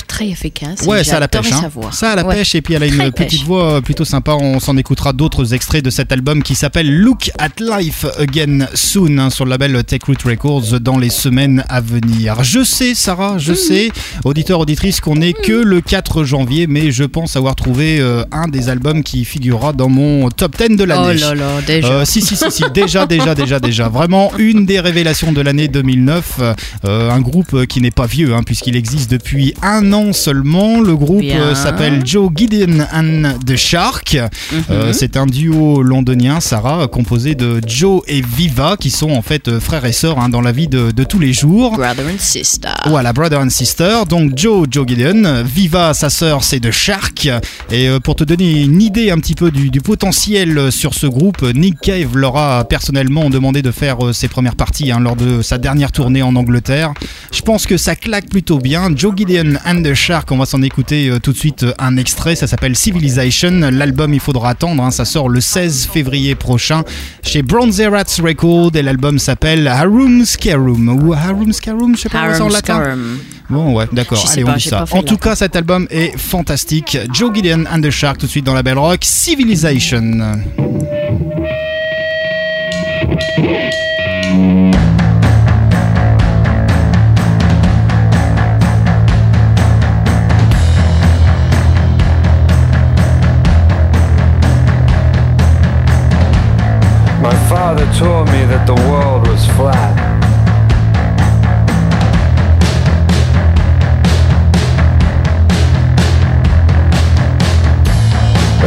très efficace. Ouais, ça a la pêche. hein. Ça a la Ouais. pêche et puis elle a une Très petite pêche. voix plutôt sympa. On s'en écoutera d'autres extraits de cet album qui s'appelle Look at Life Again Soon hein, sur le label Tech Root Records dans les semaines à venir. Je sais, Sarah, Mhm. je sais, auditeur, auditrice, qu'on n'est que le 4 janvier, mais je pense avoir trouvé euh, un des albums qui figurera dans mon top 10 de Oh l'année. là là, déjà. Euh, si, si, si, si, déjà, déjà, déjà, déjà. Vraiment une des révélations de l'année 2009. Euh, un groupe qui n'est pas vieux, hein, puisqu'il existe depuis un an seulement. Le groupe s'appelle Joe Gideon and the Shark. Mhm. C'est un duo londonien, Sarah, composé de Joe et Viva, qui sont en fait euh, frères et sœurs hein, dans la vie de, de tous les jours. Brother and sister. Voilà, brother and sister. Donc Joe, Joe Gideon. Viva, sa sœur, c'est de Shark. Et euh, pour te donner une idée un petit peu du, du potentiel euh, sur ce groupe, Nick Cave leur a personnellement demandé de faire ses premières parties hein, lors de sa dernière tournée en Angleterre. Je pense que ça claque plutôt bien. Joe Gideon and the Shark, on va s'en écouter tout de suite un extrait. Ça s'appelle Civilization. L'album, il faudra attendre. hein, ça sort le 16 février prochain chez Bronze Rats Record. Et l'album s'appelle Harum Scarum. Ou Harum Scarum, je sais pas comment c'est en latin. Bon, ouais, d'accord. Allez, pas, on dit ça. En tout cas, cet album est fantastique. Joe Gideon and the Shark, tout de suite dans la belle rock. Civilization. Father taught me that the world was flat.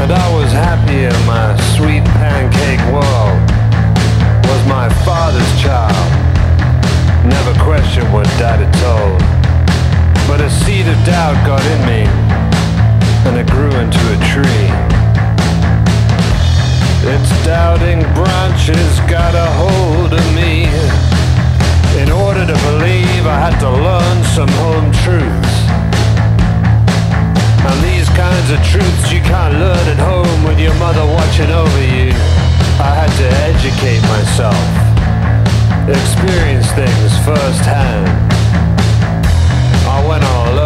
And I was happy in my sweet pancake world. Was my father's child. Never questioned what dad had told. But a seed of doubt got in me. And it grew into a tree. Its doubting branches got a hold of me. In order to believe, I had to learn some home truths. And these kinds of truths you can't learn at home with your mother watching over you. I had to educate myself, experience things firsthand. I went on learning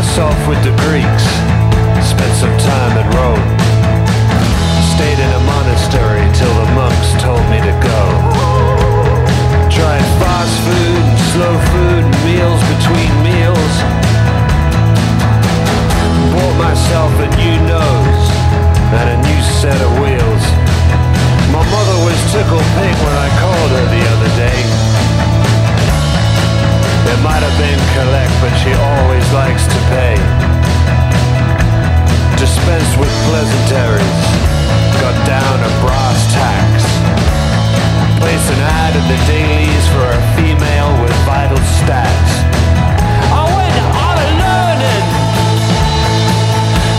with the Greeks, spent some time in Rome. Stayed in a monastery till the monks told me to go. Tried fast food and slow food and meals between meals. Bought myself a new nose and a new set of wheels. My mother was tickled pink when I called her the other day. Might have been collect, but she always likes to pay. Dispensed with pleasantries, got down to brass tacks. Placed an ad in the dailies for a female with vital stats. I went on a learning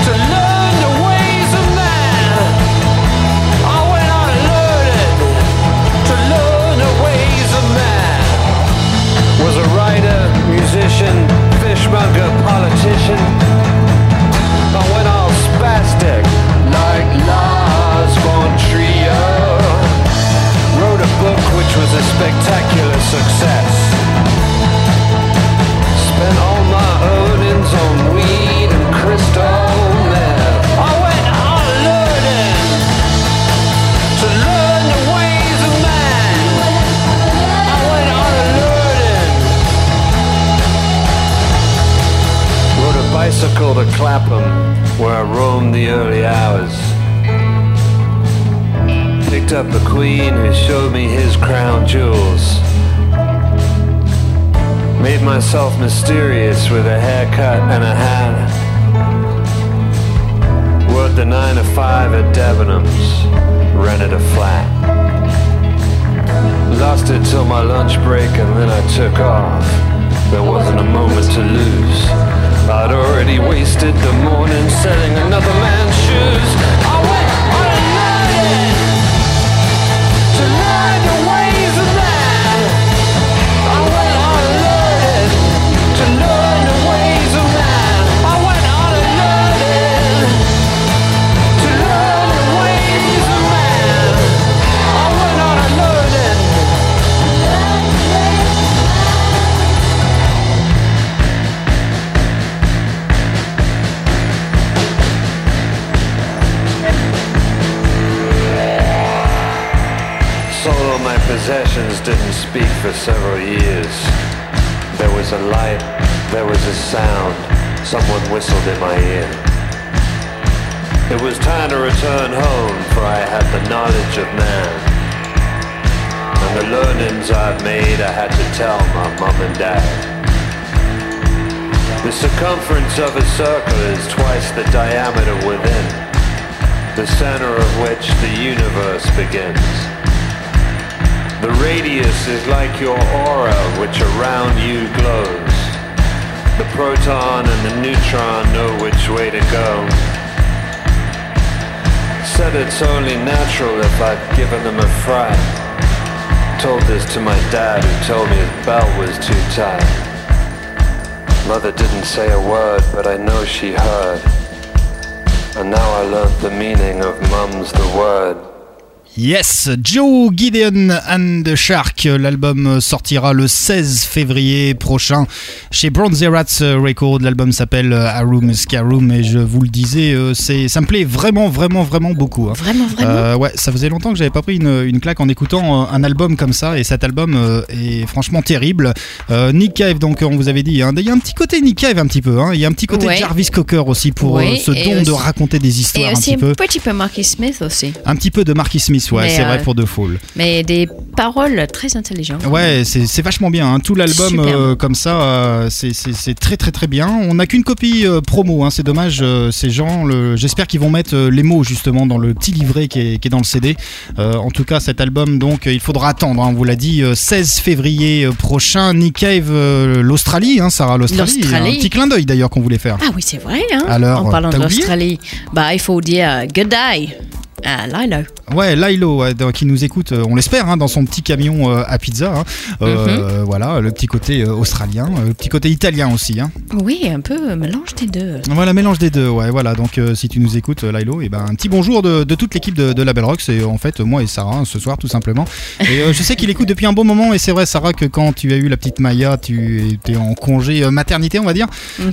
to learn the ways of man. I went on a learning to learn the ways of man. Was a politician. I went all spastic, like Lars von Trier. Wrote a book which was a spectacular success. Spent all my earnings on weed and crystal to Clapham, where I roamed the early hours. Picked up a queen who showed me his crown jewels. Made myself mysterious with a haircut and a hat. Worked the 9 to 5 at Debenhams. Rented a flat. Lasted till my lunch break and then I took off. There wasn't a moment to lose. I'd already wasted the morning selling another man's shoes. I went possessions, didn't speak for several years. There was a light, there was a sound, someone whistled in my ear. It was time to return home, for I had the knowledge of man. And the learnings I've made, I had to tell my mom and dad. The circumference of a circle is twice the diameter within, the center of which the universe begins. The radius is like your aura, which around you glows. The proton and the neutron know which way to go. Said it's only natural if I've given them a fright. Told this to my dad, who told me his belt was too tight. Mother didn't say a word, but I know she heard. And now I learnt the meaning of mum's the word. Yes, Joe Gideon and the Shark. L'album sortira le 16 février prochain chez Bronze Rats Record. L'album s'appelle A Room Room et je vous le disais, euh, ça me plaît vraiment, vraiment, vraiment beaucoup. hein. Vraiment, vraiment. Euh, ouais, ça faisait longtemps que j'avais pas pris une, une claque en écoutant euh, un album comme ça et cet album est franchement terrible. Euh, Nick Cave, donc on vous avait dit, hein, il y a un petit côté Nick Cave un petit peu, hein. il y a un petit côté Ouais. Jarvis Cocker aussi pour ce don de raconter des Et histoires un petit peu. un petit peu Marky Smith aussi. Un petit peu de Marky Smith, ouais, Mais, c'est vrai euh, pour The Fall. Mais des paroles très intelligentes. Ouais, c'est vachement bien. hein. Tout l'album euh, comme ça, euh, c'est- très très très bien. On n'a qu'une copie promo, hein, c'est dommage. ces gens, le- j'espère qu'ils vont mettre les mots justement dans le petit livret qui est, qui est dans le CD. En tout cas, cet album, donc, il faudra attendre. hein, on vous l'a dit, euh, 16 février prochain. Nick Cave, l'Australie, Sarah, l'Australie. Un petit clin d'œil d'ailleurs qu'on voulait faire. Ah oui, c'est vrai. Alors, en parlant de l'Australie, bah, il faut dire good day Lilo. Ouais, Lilo, ouais, qui nous écoute, euh, on l'espère, hein, dans son petit camion euh, à pizza. hein. Euh, Voilà, le petit côté australien, le petit côté italien aussi. Hein. Oui, un peu mélange des deux. Voilà, mélange des deux, ouais, voilà. Donc, euh, si tu nous écoutes, Lilo, et ben, un petit bonjour de, de toute l'équipe de, de la Belle Rock. C'est en fait moi et Sarah ce soir, tout simplement. Et je sais qu'il écoute depuis un bon moment. Et c'est vrai, Sarah, que quand tu as eu la petite Maya, tu étais en congé maternité, on va dire. Mhm.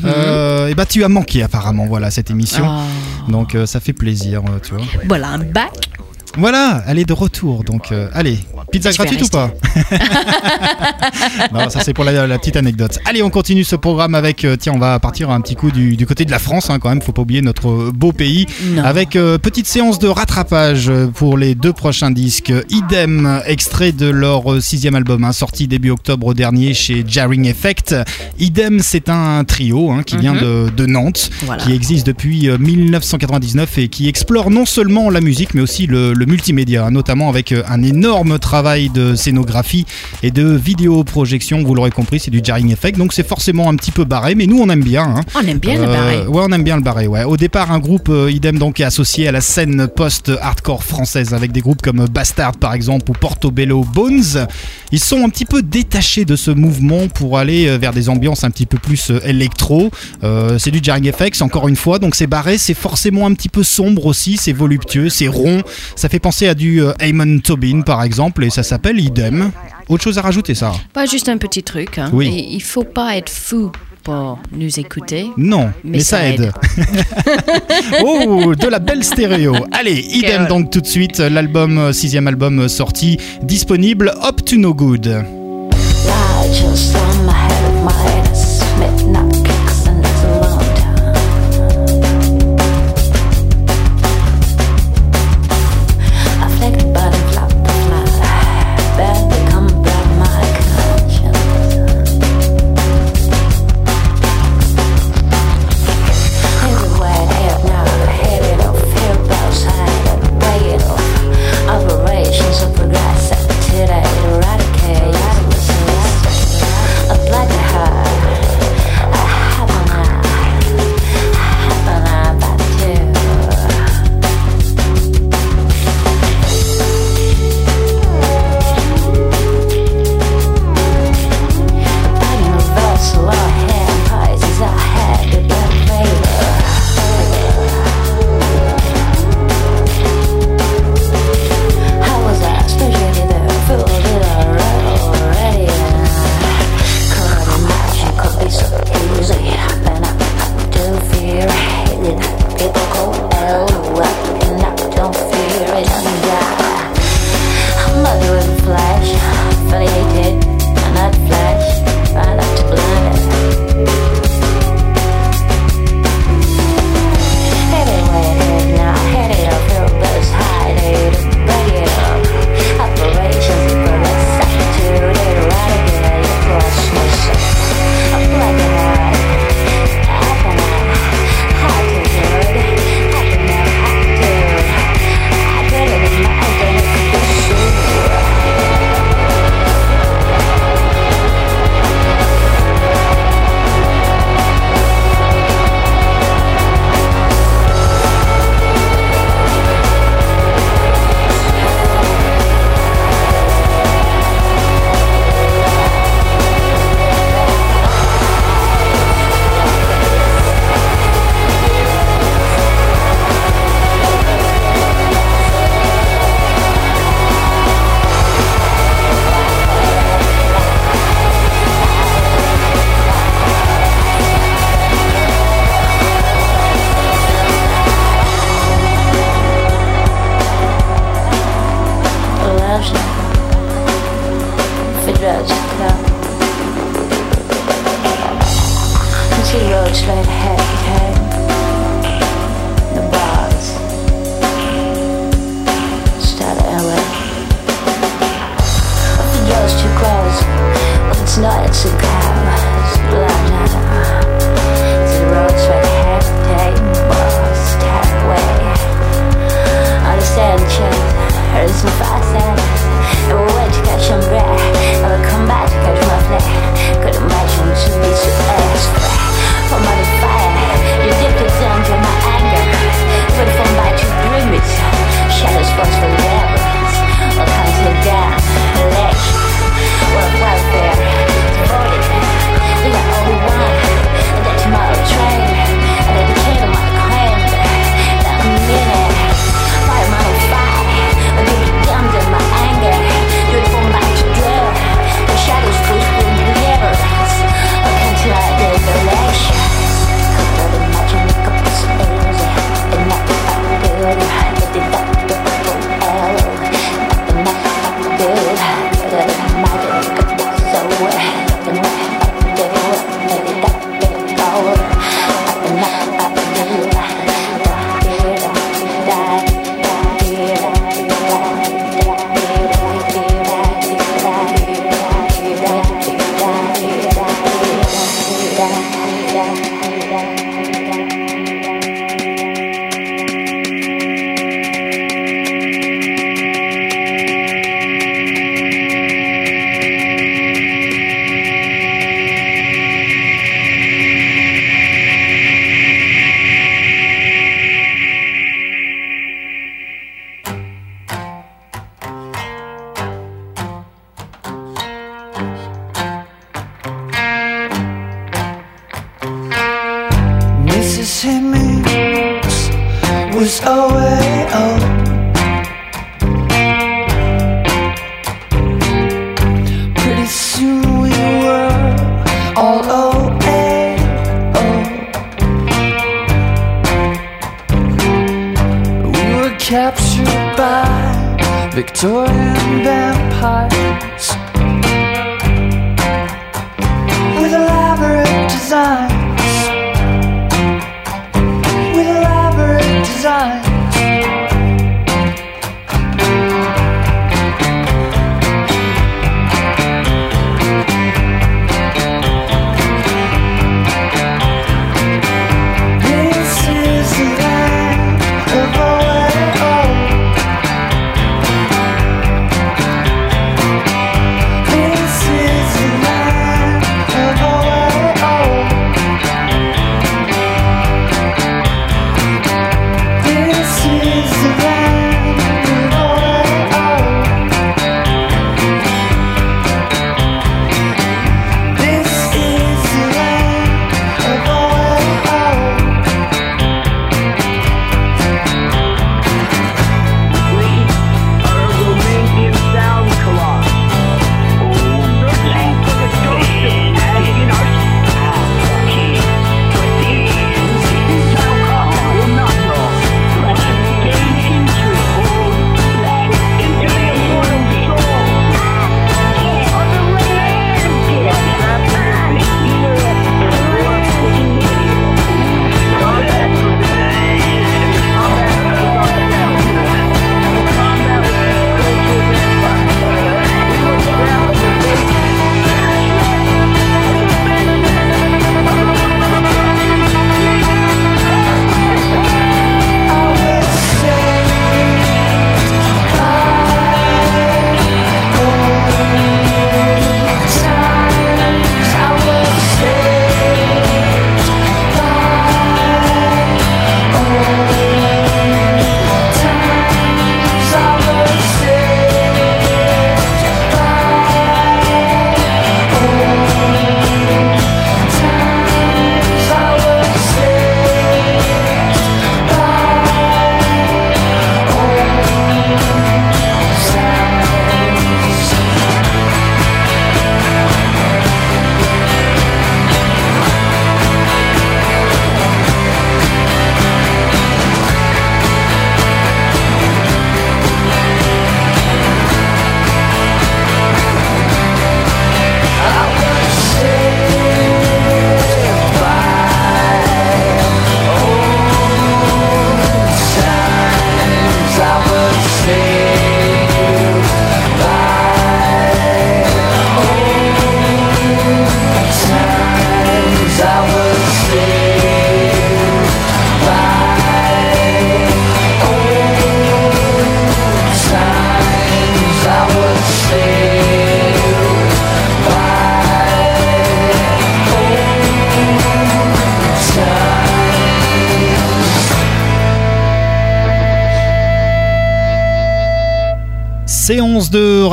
Et bah, tu as manqué apparemment, voilà, cette émission. Ah. Donc, ça fait plaisir, tu vois. Voilà, un bac. Voilà, elle est de retour. Donc, euh, allez, pizza gratuite ou pas Non, ça c'est pour la, la petite anecdote. Allez, on continue ce programme avec. euh, tiens, on va partir un petit coup du, du côté de la France, hein, quand même. Faut pas oublier notre beau pays. Non. Avec euh, petite séance de rattrapage pour les deux prochains disques. Idem, extrait de leur sixième album, hein, sorti début octobre dernier chez Jarring Effect. Idem, c'est un trio hein, qui vient Mhm. de, de Nantes, Voilà. qui existe depuis euh, 1999 et qui explore non seulement la musique mais aussi le, le multimédia, hein, notamment avec euh, un énorme travail de scénographie et de vidéoprojection. Vous l'aurez compris, c'est du jarring effect, donc c'est forcément un petit peu barré, mais nous on aime bien. hein. On aime bien le Euh, barré. Ouais, on aime bien le barré. Ouais. Au départ, un groupe euh, idem donc est associé à la scène post-hardcore française avec des groupes comme Bastard par exemple ou Portobello Bones. Ils sont un petit peu détachés de ce mouvement pour aller vers des ambiances un petit peu plus électro. Euh, c'est du jarring effects encore une fois, donc c'est barré, c'est forcément un petit peu sombre aussi, c'est voluptueux, c'est rond. Ça fait penser à du euh, Eamon Tobin par exemple et ça s'appelle idem. Autre chose à rajouter, ça Pas juste un petit truc. Hein. Oui. Il faut pas être fou pour nous écouter. Non, mais, Mais ça, ça aide. aide. oh, de la belle stéréo. Allez, idem donc tout de suite, l'album, euh, sixième album euh, sorti, disponible, Up to No Good.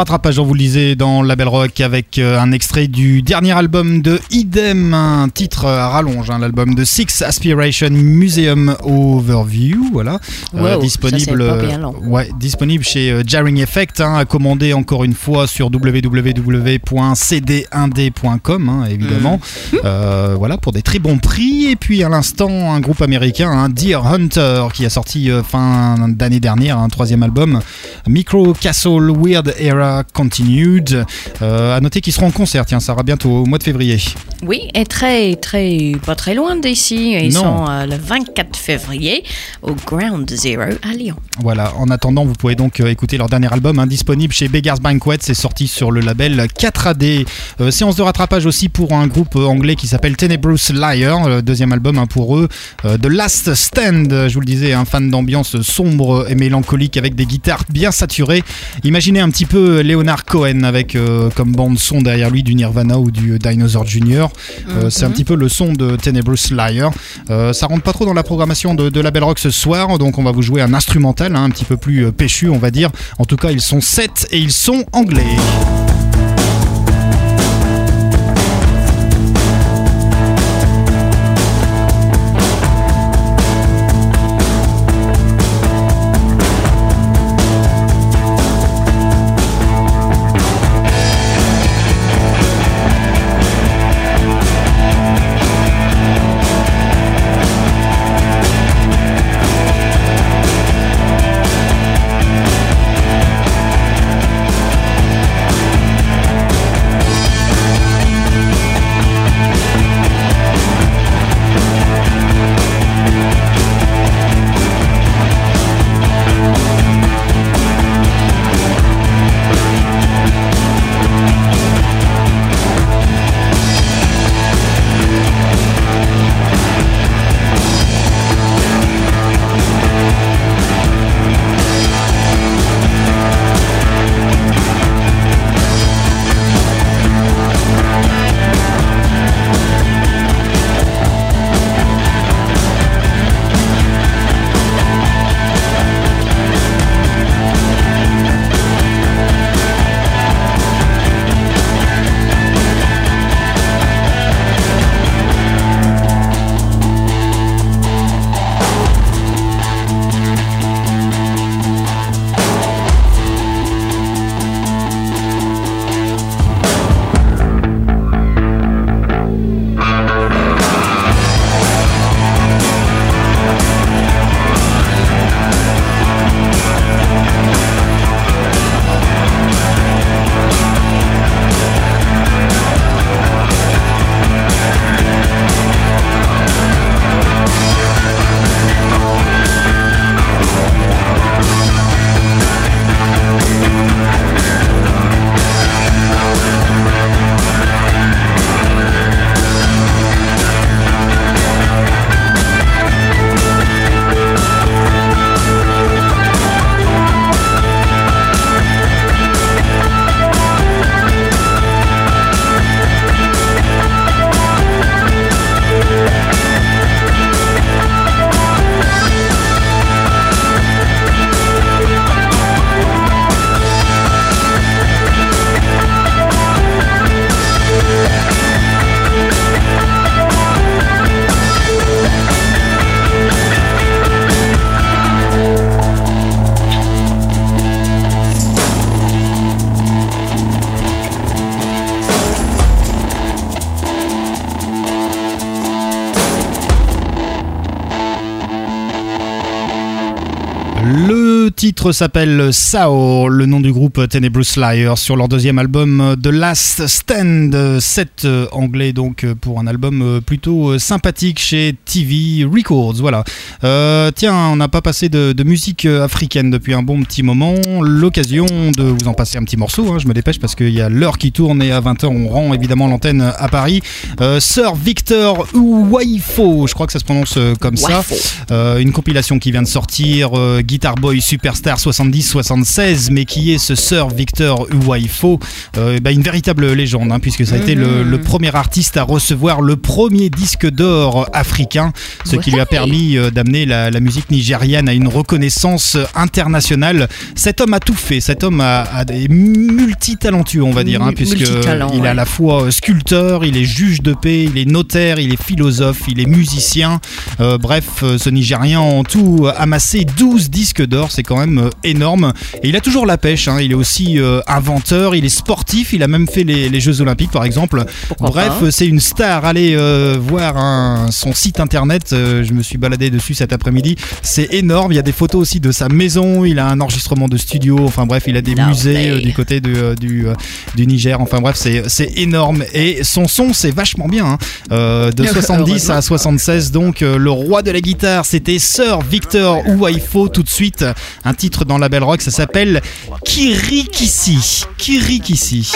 Rattrapage, on vous le disait dans Label Rock avec euh, un extrait du dernier album de Idem, un titre à rallonge, hein, l'album de Six Aspiration Museum Overview, voilà, Wow, disponible, ça, c'est pas bien long. ouais, disponible chez euh, Jarring Effect, hein, à commander encore une fois sur www.cd1d.com, hein, évidemment, Mm. Euh, voilà pour des très bons prix. Et puis à l'instant, un groupe américain, hein, Deer Hunter, qui a sorti euh, fin d'année dernière un troisième album, Micro Castle Weird Era Continued. Euh, à noter qu'ils seront en concert, tiens, ça sera bientôt au mois de février. Oui, et très, très, pas très loin d'ici. Ils Non. sont euh, le 24 février au Ground Zero à Lyon. Voilà, en attendant, vous pouvez donc euh, écouter leur dernier album, hein, disponible chez Beggars Banquet, c'est sorti sur le label 4AD. Euh, séance de rattrapage aussi pour un groupe euh, anglais qui s'appelle Tenebrous Liar, le deuxième album hein, pour eux, euh, The Last Stand, je vous le disais, un fan d'ambiance sombre et mélancolique avec des guitares bien saturées. Imaginez un petit peu Leonard Cohen avec euh, comme bande son derrière lui du Nirvana ou du Dinosaur Jr. Mhm. C'est un petit peu le son de Tenebrous Liar. Ça rentre pas trop dans la programmation de, de la Belle Rock ce soir, donc on va vous jouer un instrumental hein, un petit peu plus euh, péchu, on va dire. En tout cas, ils sont 7 et ils sont anglais. S'appelle Sao, le nom du groupe Tenebrous Liar, sur leur deuxième album The Last Stand, 7 anglais donc pour un album euh, plutôt euh, sympathique chez TV Records. Voilà. Euh, tiens, on n'a pas passé de, de musique euh, africaine depuis un bon petit moment. L'occasion de vous en passer un petit morceau, hein, je me dépêche parce qu'il y a l'heure qui tourne et à 20h on rend évidemment l'antenne à Paris. Euh, Sir Victor Uwaifo, je crois que ça se prononce comme ça. Euh, une compilation qui vient de sortir, Guitar Boy Superstar 70-76, mais qui est ce Sir Victor Uwaifo, euh, bah, une véritable légende, hein, puisque ça a été le, le premier artiste à recevoir le premier disque d'or africain, ce qui lui a permis euh, la, la musique nigériane à une reconnaissance internationale. Cet homme a tout fait, cet homme a, a des multitalentueux, on va dire, hein, Mu- puisque multitalent, il est à la fois euh, sculpteur, il est juge de paix, il est notaire, il est philosophe, il est musicien. Euh, bref, euh, ce Nigérien a en tout amassé 12 disques d'or, c'est quand même énorme. Et il a toujours la pêche, hein, il est aussi euh, inventeur, il est sportif, il a même fait les, les Jeux Olympiques par exemple. Pourquoi Bref, c'est une star. Allez euh, voir un- son site internet, euh, je me suis baladé dessus cet après-midi. C'est énorme, il y a des photos aussi de sa maison, il a un enregistrement de studio, enfin bref, il a des musées euh, du côté de, euh, du, euh, du Niger, enfin bref, c'est c'est énorme. Et son son, c'est vachement bien. hein. Euh, de 70 à 76, donc euh, le roi de la guitare, c'était Sir Victor Uwaifo. Tout de suite, un titre dans la Belle Rock, ça s'appelle Kirikisi. Kirikisi.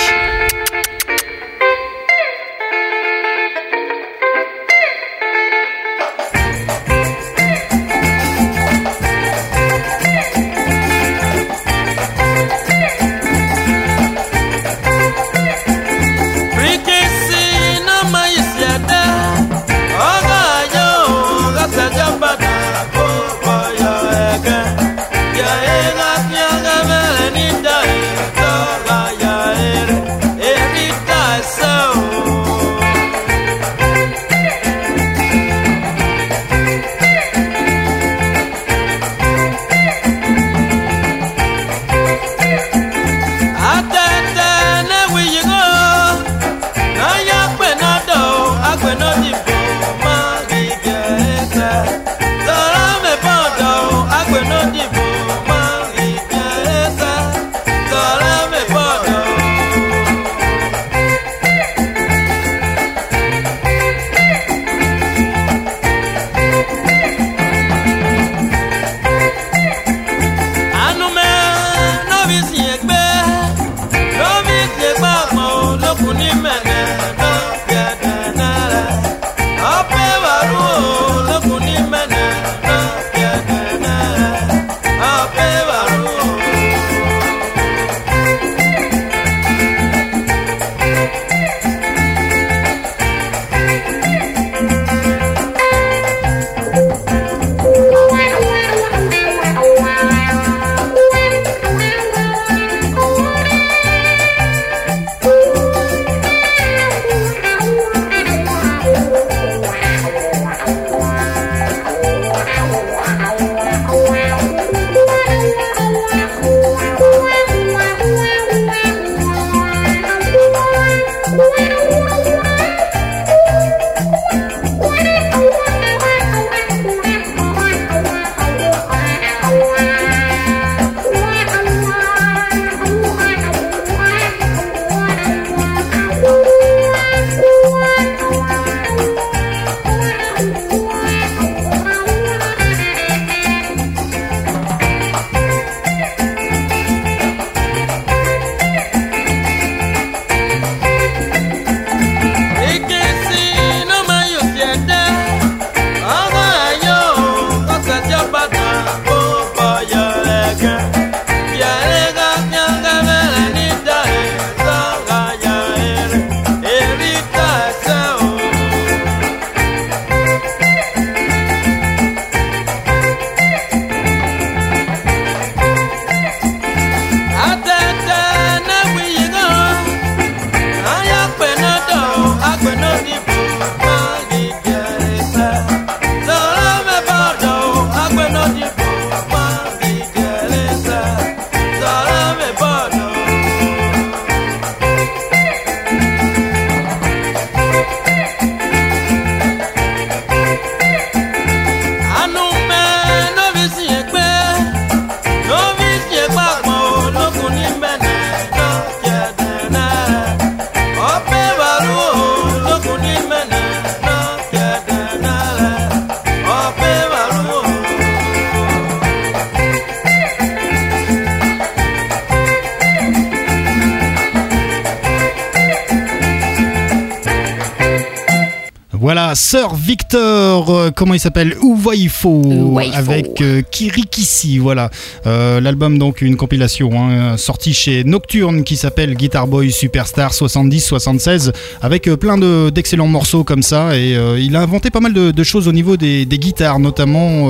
Sir Victor, euh, comment il s'appelle? Uwaifo, Uwaifo. avec euh, Kirikisi, voilà. Euh, L'album, donc, une compilation hein, sortie chez Nocturne qui s'appelle Guitar Boy Superstar 70-76, avec plein de- d'excellents morceaux comme ça. Et il a inventé pas mal de, de choses au niveau des, des guitares, notamment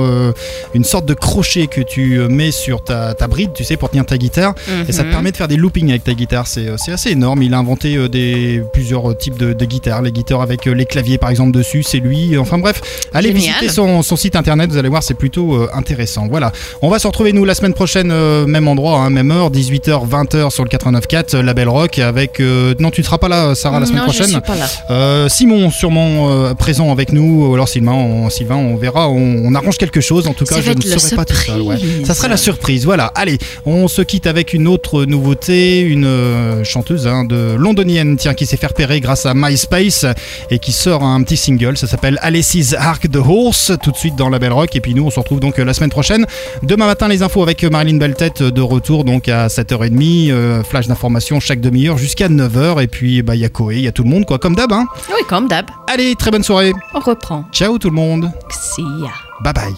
une sorte de crochet que tu mets sur ta, ta bride, tu sais, pour tenir ta guitare. Et ça te Mhm. permet de faire des loopings avec ta guitare. C'est c'est assez énorme. Il a inventé des, plusieurs types de, de guitares. Les guitares avec les claviers, par exemple, dessus, c'est lui. Enfin bref, allez Génial. visiter son, son site internet. Vous allez voir, c'est plutôt euh, intéressant. Voilà. On va se retrouver, nous, la semaine prochaine, euh, même endroit, hein, même heure, 18h, 20h sur le 89.4, euh, la Belle Rock. Avec. euh, non, tu ne seras pas là, Sarah, la semaine non, prochaine. je suis pas là. Simon, sûrement présent avec nous, ou alors Sylvain, on, Sylvain, on verra, on, on arrange quelque chose. En tout cas, je ne serai pas tout seul. ouais. Ça sera la surprise. Voilà. Allez, on se quitte avec une autre nouveauté, une euh, chanteuse hein, de londonienne, tiens, qui s'est fait repérer grâce à MySpace et qui sort un petit single. Ça s'appelle Alessis Hark the Horse. Tout de suite dans la Belle Rock. Et puis nous, on se retrouve donc euh, la semaine prochaine. Demain matin, les infos avec euh, Marilyn Beltet euh, de retour donc à 7h30. euh, flash d'information chaque demi-heure jusqu'à 9h. Et puis, bah, il y a Koé, il y a tout le monde, quoi, comme d'hab. Hein. Oui, comme d'hab. Allez, très bonne soirée. On reprend. Ciao tout le monde. See ya. Bye bye.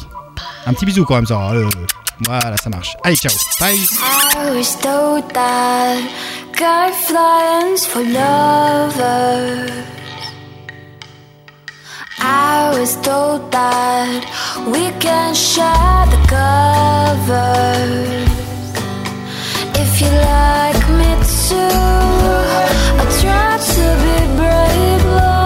Un petit bisou quand même, ça. Euh, voilà, ça marche. Allez, ciao. Bye. I was told that guy flying's for lovers. I was told that we can share the covers. If you like me too, I try to be brave like